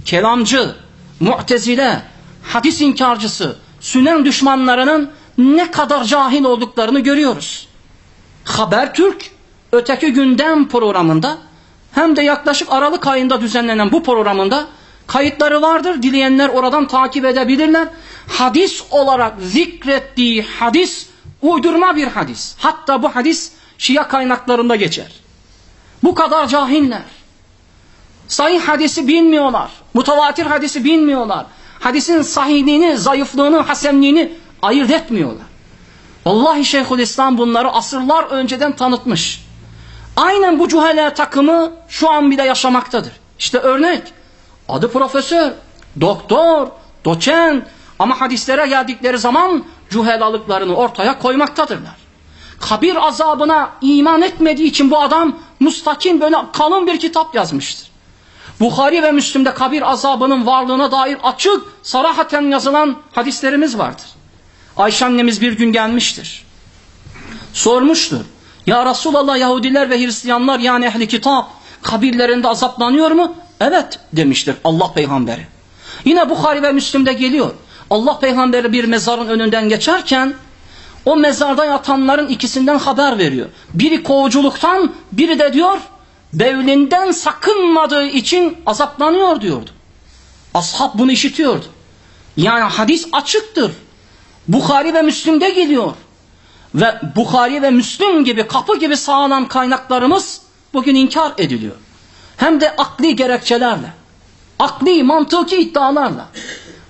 kelamcı, mu'tezile, hadis inkarcısı, sünen düşmanlarının ne kadar cahil olduklarını görüyoruz. Habertürk öteki gündem programında hem de yaklaşık Aralık ayında düzenlenen bu programında kayıtları vardır. Dileyenler oradan takip edebilirler. Hadis olarak zikrettiği hadis uydurma bir hadis. Hatta bu hadis Şia kaynaklarında geçer. Bu kadar cahiller. Sahih hadisi bilmiyorlar. Mutavatir hadisi bilmiyorlar. Hadisin sahihliğini, zayıflığını, hasemliğini ayırt etmiyorlar. Vallahi Şeyhülislam bunları asırlar önceden tanıtmış. Aynen bu cühele takımı şu an bile yaşamaktadır. İşte örnek. Adı profesör, doktor, doçent ama hadislere geldikleri zaman cühelalıklarını ortaya koymaktadırlar. Kabir azabına iman etmediği için bu adam mustakin böyle kalın bir kitap yazmıştır. Bukhari ve Müslim'de kabir azabının varlığına dair açık, sarahaten yazılan hadislerimiz vardır. Ayşe annemiz bir gün gelmiştir. Sormuştur. Ya Resulallah Yahudiler ve Hristiyanlar yani ehli kitap kabirlerinde azaplanıyor mu? Evet demiştir Allah peygamberi. Yine Bukhari ve Müslim'de geliyor. Allah peygamberi bir mezarın önünden geçerken o mezarda yatanların ikisinden haber veriyor. Biri kovuculuktan, biri de diyor bevlinden sakınmadığı için azaplanıyor diyordu. Ashab bunu işitiyordu. Yani hadis açıktır. Bukhari ve Müslim'de geliyor. Ve Bukhari ve Müslim gibi kapı gibi sağlam kaynaklarımız bugün inkar ediliyor. Hem de akli gerekçelerle. Akli, mantıki iddialarla.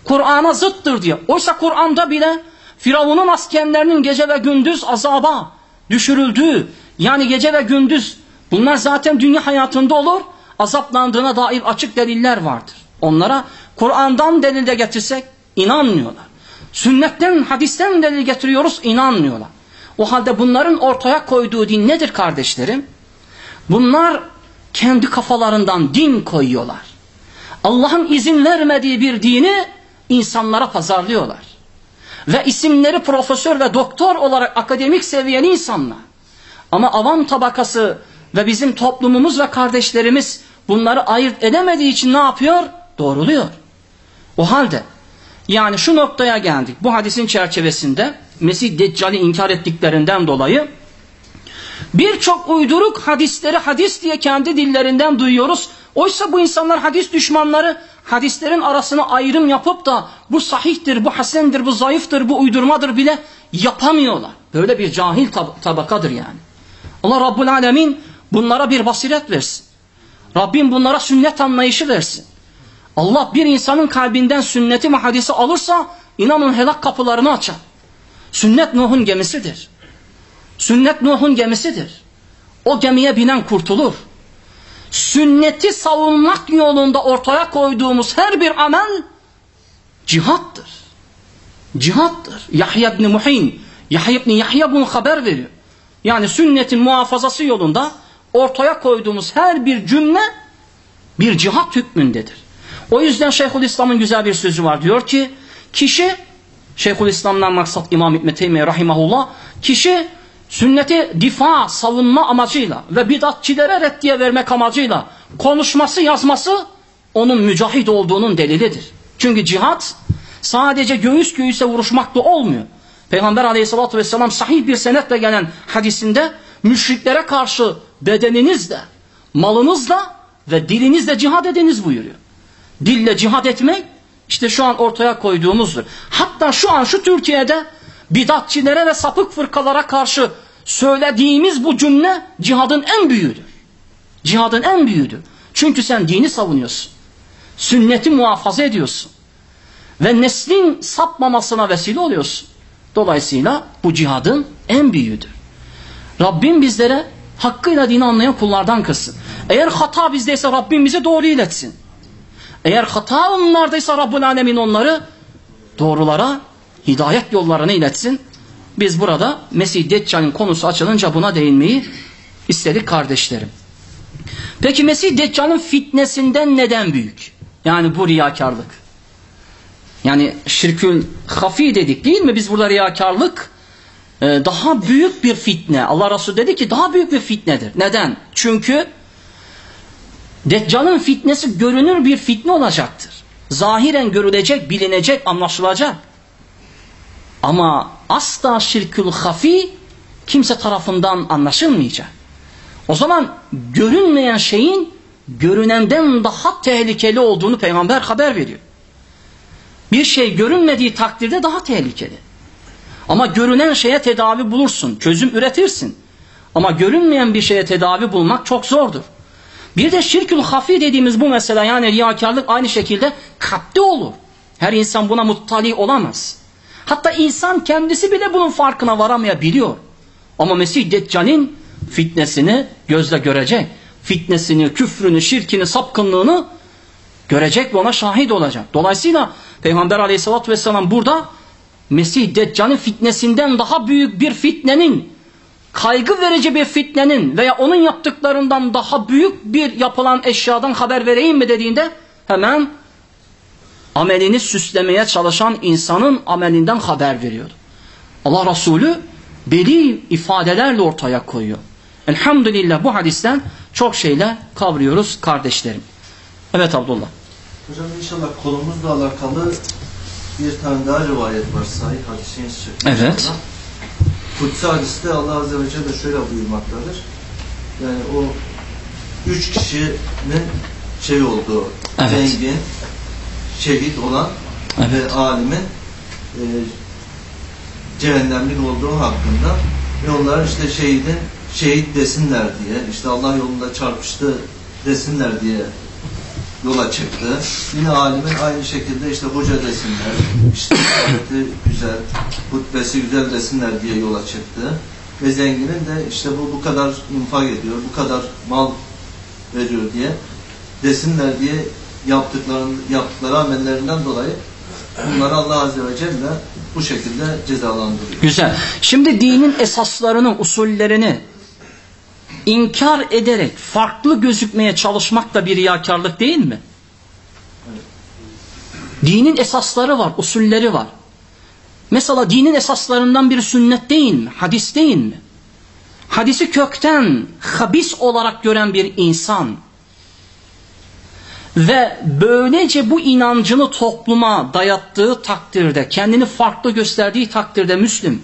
Kur'an'a zıttır diye. Oysa Kur'an'da bile Firavun'un askerlerinin gece ve gündüz azaba düşürüldüğü, yani gece ve gündüz bunlar zaten dünya hayatında olur, azaplandığına dair açık deliller vardır. Onlara Kur'an'dan delil de getirsek inanmıyorlar. Sünnetten, hadisten delil getiriyoruz inanmıyorlar. O halde bunların ortaya koyduğu din nedir kardeşlerim? Bunlar kendi kafalarından din koyuyorlar. Allah'ın izin vermediği bir dini insanlara pazarlıyorlar. Ve isimleri profesör ve doktor olarak akademik seviyeli insanlar. Ama avam tabakası ve bizim toplumumuz ve kardeşlerimiz bunları ayırt edemediği için ne yapıyor? Doğruluyor. O halde yani şu noktaya geldik. Bu hadisin çerçevesinde Mesih Deccal'i inkar ettiklerinden dolayı birçok uyduruk hadisleri hadis diye kendi dillerinden duyuyoruz. Oysa bu insanlar hadis düşmanları hadislerin arasına ayrım yapıp da bu sahihtir, bu hasendir, bu zayıftır, bu uydurmadır bile yapamıyorlar. Böyle bir cahil tab tabakadır yani. Allah Rabbul Alemin bunlara bir basiret versin. Rabbim bunlara sünnet anlayışı versin. Allah bir insanın kalbinden sünneti ve hadisi alırsa inanın helak kapılarını açar. Sünnet Nuh'un gemisidir. Sünnet Nuh'un gemisidir. O gemiye binen kurtulur. Sünneti savunmak yolunda ortaya koyduğumuz her bir amel cihattır. Cihattır. Yahya ibn Muhin, Yahya ibn Yahya bunu haber veriyor. Yani sünnetin muhafazası yolunda ortaya koyduğumuz her bir cümle bir cihat hükmündedir. O yüzden Şeyhülislam'ın güzel bir sözü var. Diyor ki kişi Şeyhülislam'dan maksat İmam İbn Teymiye rahimahullah kişi sünneti difa, savunma amacıyla ve bidatçilere reddiye vermek amacıyla konuşması, yazması onun mücahit olduğunun delilidir. Çünkü cihat sadece göğüs göğüse vuruşmakla olmuyor. Peygamber aleyhissalatü vesselam sahih bir senetle gelen hadisinde müşriklere karşı bedeninizle, malınızla ve dilinizle cihad ediniz buyuruyor. Dille cihad etmek işte şu an ortaya koyduğumuzdur. Hatta şu an şu Türkiye'de bidatçilere ve sapık fırkalara karşı söylediğimiz bu cümle cihadın en büyüğüdür. Cihadın en büyüğüdür. Çünkü sen dini savunuyorsun. Sünneti muhafaza ediyorsun. Ve neslin sapmamasına vesile oluyorsun. Dolayısıyla bu cihadın en büyüğüdür. Rabbim bizlere hakkıyla dini anlayan kullardan kılsın. Eğer hata bizdeyse Rabbim bize doğru iletsin. Eğer hata onlardaysa Rabbul Alemin onları doğrulara, hidayet yollarına iletsin. Biz burada Mesih Deccal'in konusu açılınca buna değinmeyi istedik kardeşlerim. Peki Mesih Deccal'in fitnesinden neden büyük? Yani bu riyakarlık. Yani şirkül hafi dedik değil mi? Biz burada riyakarlık daha büyük bir fitne. Allah Resulü dedi ki daha büyük bir fitnedir. Neden? Çünkü Deccal'ın fitnesi görünür bir fitne olacaktır. Zahiren görülecek, bilinecek, anlaşılacak. Ama asla şirkül hafi kimse tarafından anlaşılmayacak. O zaman görünmeyen şeyin görünenden daha tehlikeli olduğunu peygamber haber veriyor. Bir şey görünmediği takdirde daha tehlikeli. Ama görünen şeye tedavi bulursun, çözüm üretirsin. Ama görünmeyen bir şeye tedavi bulmak çok zordur. Bir de şirkül hafi dediğimiz bu mesele yani riyakarlık aynı şekilde kalpte olur. Her insan buna muttali olamaz. Hatta insan kendisi bile bunun farkına varamayabiliyor. Ama Mesih Deccal'in fitnesini gözle görecek. Fitnesini, küfrünü, şirkini, sapkınlığını görecek ve ona şahit olacak. Dolayısıyla Peygamber aleyhissalatü vesselam burada Mesih Deccal'in fitnesinden daha büyük bir fitnenin, kaygı verici bir fitnenin veya onun yaptıklarından daha büyük bir yapılan eşyadan haber vereyim mi dediğinde hemen amelini süslemeye çalışan insanın amelinden haber veriyordu. Allah Resulü belli ifadelerle ortaya koyuyor. Elhamdülillah bu hadisten çok şeyler kavruyoruz kardeşlerim. Evet Abdullah. Hocam inşallah konumuzla alakalı bir tane daha rivayet var sahih hadis-i şerif. Evet. Kutsi hadiste Allah Azze ve Celle şöyle buyurmaktadır. Yani o üç kişinin şey olduğu, Evet. zengin, şehit olan ve alimin e, cehennemlik olduğu hakkında ve onlar işte şehidin şehit desinler diye, işte Allah yolunda çarpıştı desinler diye yola çıktı. Yine alimin aynı şekilde işte hoca desinler, işte güzel, hutbesi güzel desinler diye yola çıktı. Ve zenginin de işte bu bu kadar infak ediyor, bu kadar mal veriyor diye desinler diye yaptıkların, yaptıkları amellerinden dolayı bunları Allah Azze ve Celle bu şekilde cezalandırıyor. Güzel. Şimdi dinin esaslarını, usullerini inkar ederek farklı gözükmeye çalışmak da bir riyakarlık değil mi? Dinin esasları var, usulleri var. Mesela dinin esaslarından bir sünnet değil mi? Hadis değil mi? Hadisi kökten habis olarak gören bir insan ve böylece bu inancını topluma dayattığı takdirde, kendini farklı gösterdiği takdirde Müslüm,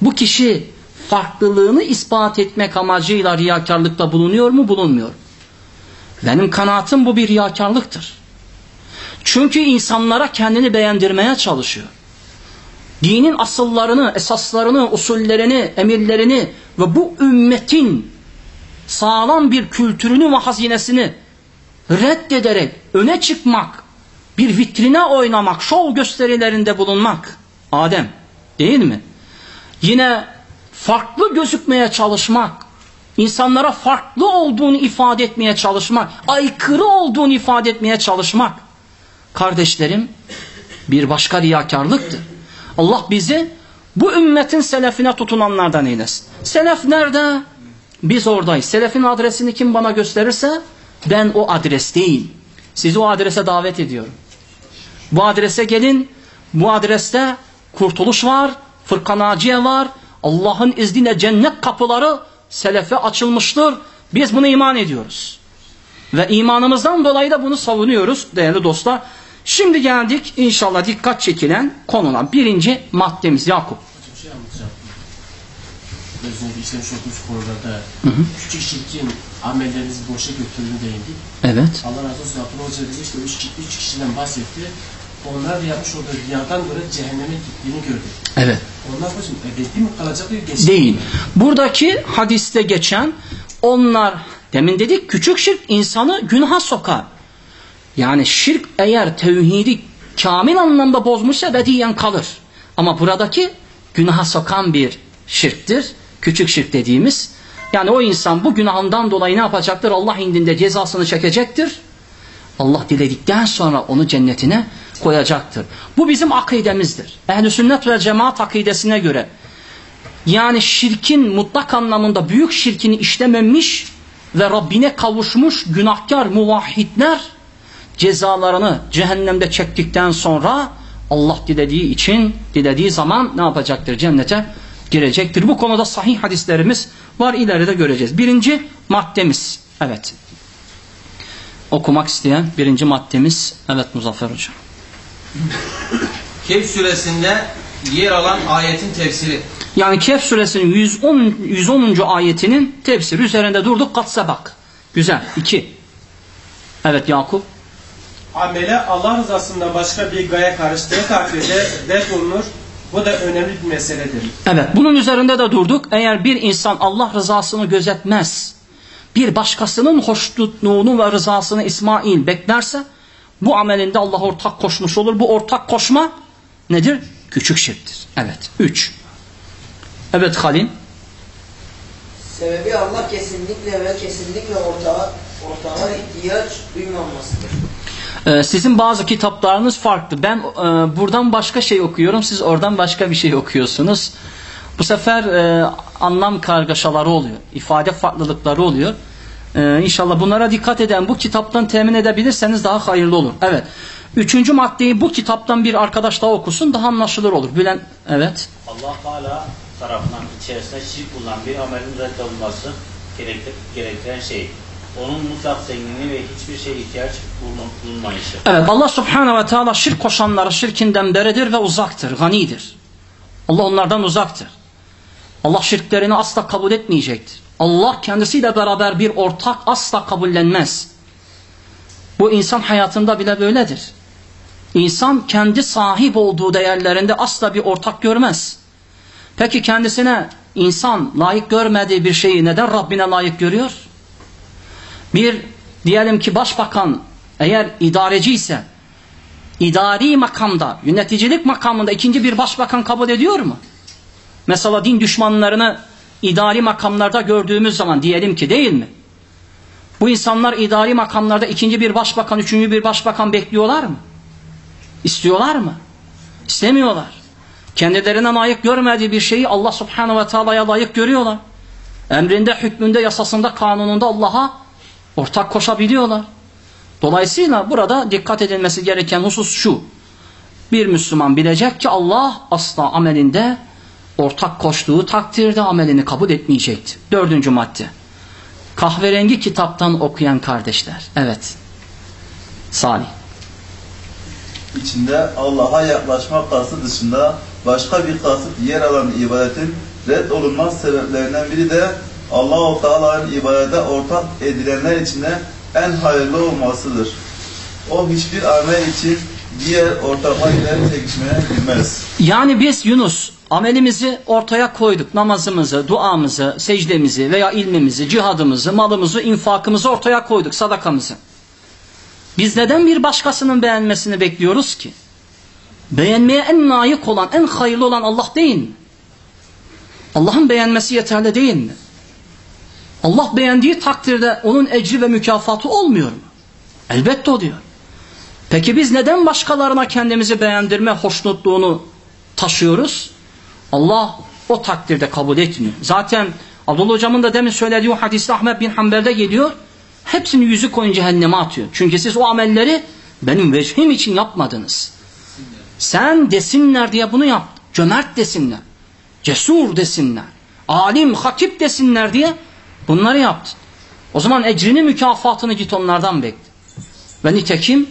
bu kişi farklılığını ispat etmek amacıyla riyakarlıkta bulunuyor mu? Bulunmuyor. Benim kanaatim bu bir riyakarlıktır. Çünkü insanlara kendini beğendirmeye çalışıyor. Dinin asıllarını, esaslarını, usullerini, emirlerini ve bu ümmetin sağlam bir kültürünü ve hazinesini reddederek öne çıkmak, bir vitrine oynamak, şov gösterilerinde bulunmak. Adem değil mi? Yine farklı gözükmeye çalışmak, insanlara farklı olduğunu ifade etmeye çalışmak, aykırı olduğunu ifade etmeye çalışmak. Kardeşlerim bir başka riyakarlıktır. Allah bizi bu ümmetin selefine tutunanlardan eylesin. Selef nerede? Biz oradayız. Selefin adresini kim bana gösterirse ben o adresteyim. Sizi o adrese davet ediyorum. Bu adrese gelin. Bu adreste kurtuluş var, fırkanaciye var. Allah'ın izniyle cennet kapıları selefe açılmıştır. Biz bunu iman ediyoruz. Ve imanımızdan dolayı da bunu savunuyoruz değerli dostlar. Şimdi geldik inşallah dikkat çekilen konuna. Birinci maddemiz Yakup. Şey anlatacağım. Biraz önce işlemiş olduğumuz konularda Hı hı. küçük şirkin amellerinizi boşa götürdüğünü değindik. Evet. Allah razı olsun Abdullah Hoca dedi işte üç, üç kişiden bahsetti. Onlar yapmış olduğu riyadan dolayı cehenneme gittiğini gördük. Evet. Onlar hocam ebedi mi kalacak diyor geçti. Değil. Buradaki hadiste geçen onlar demin dedik küçük şirk insanı günaha sokar. Yani şirk eğer tevhidi kamil anlamda bozmuşsa ebediyen kalır. Ama buradaki günaha sokan bir şirktir. Küçük şirk dediğimiz. Yani o insan bu günahından dolayı ne yapacaktır? Allah indinde cezasını çekecektir. Allah diledikten sonra onu cennetine koyacaktır. Bu bizim akidemizdir. Ehl-i sünnet ve cemaat akidesine göre yani şirkin mutlak anlamında büyük şirkini işlememiş ve Rabbine kavuşmuş günahkar muvahhidler cezalarını cehennemde çektikten sonra Allah dilediği için dilediği zaman ne yapacaktır? Cennete girecektir. Bu konuda sahih hadislerimiz var ileride göreceğiz. Birinci maddemiz. Evet. Okumak isteyen birinci maddemiz. Evet Muzaffer Hocam. Kehf suresinde yer alan ayetin tefsiri. Yani Kehf suresinin 110. 110. ayetinin tefsiri üzerinde durduk katsa bak. Güzel. İki. Evet Yakup. Amele Allah rızasından başka bir gaye karıştığı takdirde red olunur. Bu da önemli bir meseledir. Evet bunun üzerinde de durduk. Eğer bir insan Allah rızasını gözetmez, bir başkasının hoşnutluğunu ve rızasını İsmail beklerse bu amelinde Allah ortak koşmuş olur. Bu ortak koşma nedir? Küçük şirktir. Evet. Üç. Evet Halil. Sebebi Allah kesinlikle ve kesinlikle ortağa, ortağa ihtiyaç duymamasıdır. Ee, sizin bazı kitaplarınız farklı. Ben e, buradan başka şey okuyorum, siz oradan başka bir şey okuyorsunuz. Bu sefer e, anlam kargaşaları oluyor, ifade farklılıkları oluyor. Ee, inşallah bunlara dikkat eden bu kitaptan temin edebilirseniz daha hayırlı olur. Evet. Üçüncü maddeyi bu kitaptan bir arkadaş daha okusun, daha anlaşılır olur. Bilen, evet. Allah Teala tarafından içerisinde şirk bulunan bir amelin reddolunması gerektir, gerektiren şey. Onun mutlak zenginliği ve hiçbir şeye ihtiyaç bulun- bulunmayışı. Evet Allah subhanahu ve teala şirk koşanları şirkinden beridir ve uzaktır, ganidir. Allah onlardan uzaktır. Allah şirklerini asla kabul etmeyecektir. Allah kendisiyle beraber bir ortak asla kabullenmez. Bu insan hayatında bile böyledir. İnsan kendi sahip olduğu değerlerinde asla bir ortak görmez. Peki kendisine insan layık görmediği bir şeyi neden Rabbine layık görüyor? Bir diyelim ki başbakan eğer idareci ise idari makamda, yöneticilik makamında ikinci bir başbakan kabul ediyor mu? Mesela din düşmanlarını idari makamlarda gördüğümüz zaman diyelim ki değil mi? Bu insanlar idari makamlarda ikinci bir başbakan, üçüncü bir başbakan bekliyorlar mı? İstiyorlar mı? İstemiyorlar. Kendilerine layık görmediği bir şeyi Allah subhanahu ve teala'ya layık görüyorlar. Emrinde, hükmünde, yasasında, kanununda Allah'a ortak koşabiliyorlar. Dolayısıyla burada dikkat edilmesi gereken husus şu. Bir Müslüman bilecek ki Allah asla amelinde ortak koştuğu takdirde amelini kabul etmeyecektir. Dördüncü madde. Kahverengi kitaptan okuyan kardeşler. Evet. Salih. içinde Allah'a yaklaşma kası dışında başka bir kasıt yer alan ibadetin reddolunmaz sebeplerinden biri de Allah-u Teala'nın ibadete ortak edilenler içinde en hayırlı olmasıdır. O hiçbir amel için diğer ortaklar ile çekişmeye girmez. Yani biz Yunus amelimizi ortaya koyduk. Namazımızı, duamızı, secdemizi veya ilmimizi, cihadımızı, malımızı, infakımızı ortaya koyduk, sadakamızı. Biz neden bir başkasının beğenmesini bekliyoruz ki? Beğenmeye en layık olan, en hayırlı olan Allah değil mi? Allah'ın beğenmesi yeterli değil mi? Allah beğendiği takdirde onun ecri ve mükafatı olmuyor mu? Elbette oluyor. Peki biz neden başkalarına kendimizi beğendirme hoşnutluğunu taşıyoruz? Allah o takdirde kabul etmiyor. Zaten Abdullah hocamın da demin söylediği o hadiste Ahmet bin Hanbel'de geliyor. Hepsini yüzü koyun cehenneme atıyor. Çünkü siz o amelleri benim vecihim için yapmadınız. Sen desinler diye bunu yap. Cömert desinler. Cesur desinler. Alim, hatip desinler diye bunları yaptın. O zaman ecrini mükafatını git onlardan bekle. Ve nitekim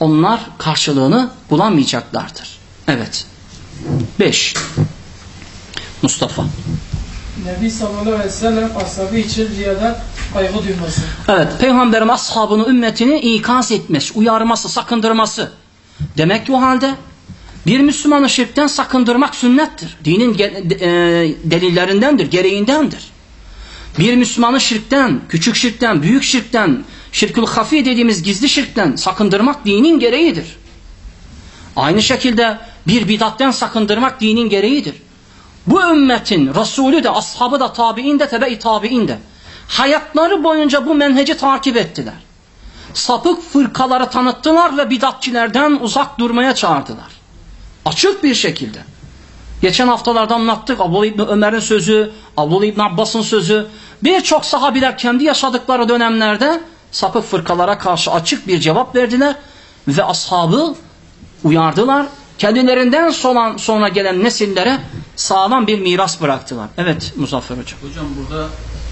onlar karşılığını bulamayacaklardır. Evet. 5. Mustafa. Nebi sallallahu aleyhi ve sellem ashabı için riyadan kaygı duyması. Evet, peygamberin ashabını, ümmetini ikaz etmesi, uyarması, sakındırması. Demek ki o halde bir Müslümanı şirkten sakındırmak sünnettir. Dinin e, delillerindendir, gereğindendir. Bir Müslümanı şirkten, küçük şirkten, büyük şirkten, şirkül hafi dediğimiz gizli şirkten sakındırmak dinin gereğidir. Aynı şekilde bir bidatten sakındırmak dinin gereğidir. Bu ümmetin Resulü de, ashabı da, tabi'in de, tebe-i tabi'in de hayatları boyunca bu menheci takip ettiler. Sapık fırkaları tanıttılar ve bidatçilerden uzak durmaya çağırdılar. Açık bir şekilde. Geçen haftalarda anlattık. Abdullah İbni Ömer'in sözü, Abdullah İbni Abbas'ın sözü. Birçok sahabiler kendi yaşadıkları dönemlerde sapık fırkalara karşı açık bir cevap verdiler ve ashabı uyardılar. Kendilerinden sonra, sonra gelen nesillere sağlam bir miras bıraktılar. Evet Muzaffer Hocam. Hocam burada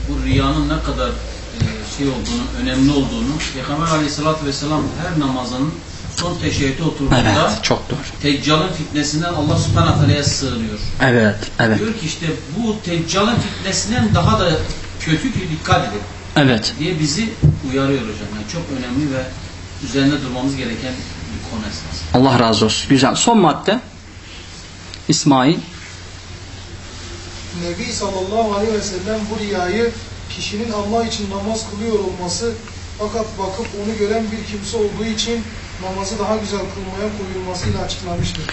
bu riyanın ne kadar e, şey olduğunu, önemli olduğunu Peygamber Aleyhisselatü Vesselam her namazının son teşehhüte oturduğunda Evet, çok doğru. Teccal'ın fitnesinden Allah subhanahu teala'ya sığınıyor. Evet, evet. Diyor ki işte bu Teccal'ın fitnesinden daha da kötü ki dikkat edin Evet. diye bizi uyarıyor hocam. Yani çok önemli ve üzerinde durmamız gereken bir konu esas. Allah razı olsun. Güzel. Son madde. İsmail. Nebi sallallahu aleyhi ve sellem bu riyayı kişinin Allah için namaz kılıyor olması fakat bakıp onu gören bir kimse olduğu için namazı daha güzel kılmaya koyulmasıyla açıklamıştır.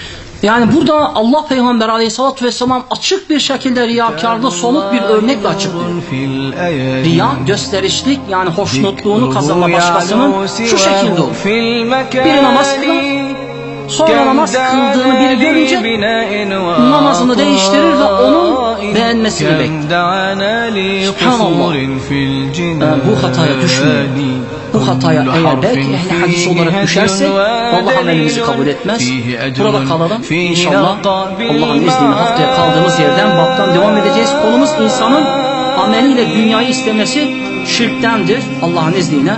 Yani burada Allah Peygamber aleyhissalatü vesselam açık bir şekilde riyakarlığı somut bir örnekle açıklıyor. Riya gösterişlik yani hoşnutluğunu kazanma başkasının şu şekilde olur. Biri namaz kılar, sonra namaz kıldığını biri görünce namazını değiştirir ve onun beğenmesini bekler. Subhanallah. Ee, bu hataya düşmeyin. Bu hataya eğer belki ehli hadis olarak düşersek Allah amelimizi kabul etmez. Burada kalalım. İnşallah Allah'ın izniyle haftaya kaldığımız yerden baktan devam edeceğiz. Konumuz insanın ameliyle dünyayı istemesi şirktendir. Allah'ın izniyle.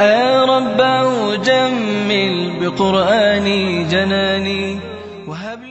يا رب جمل بقرآني جناني. وهب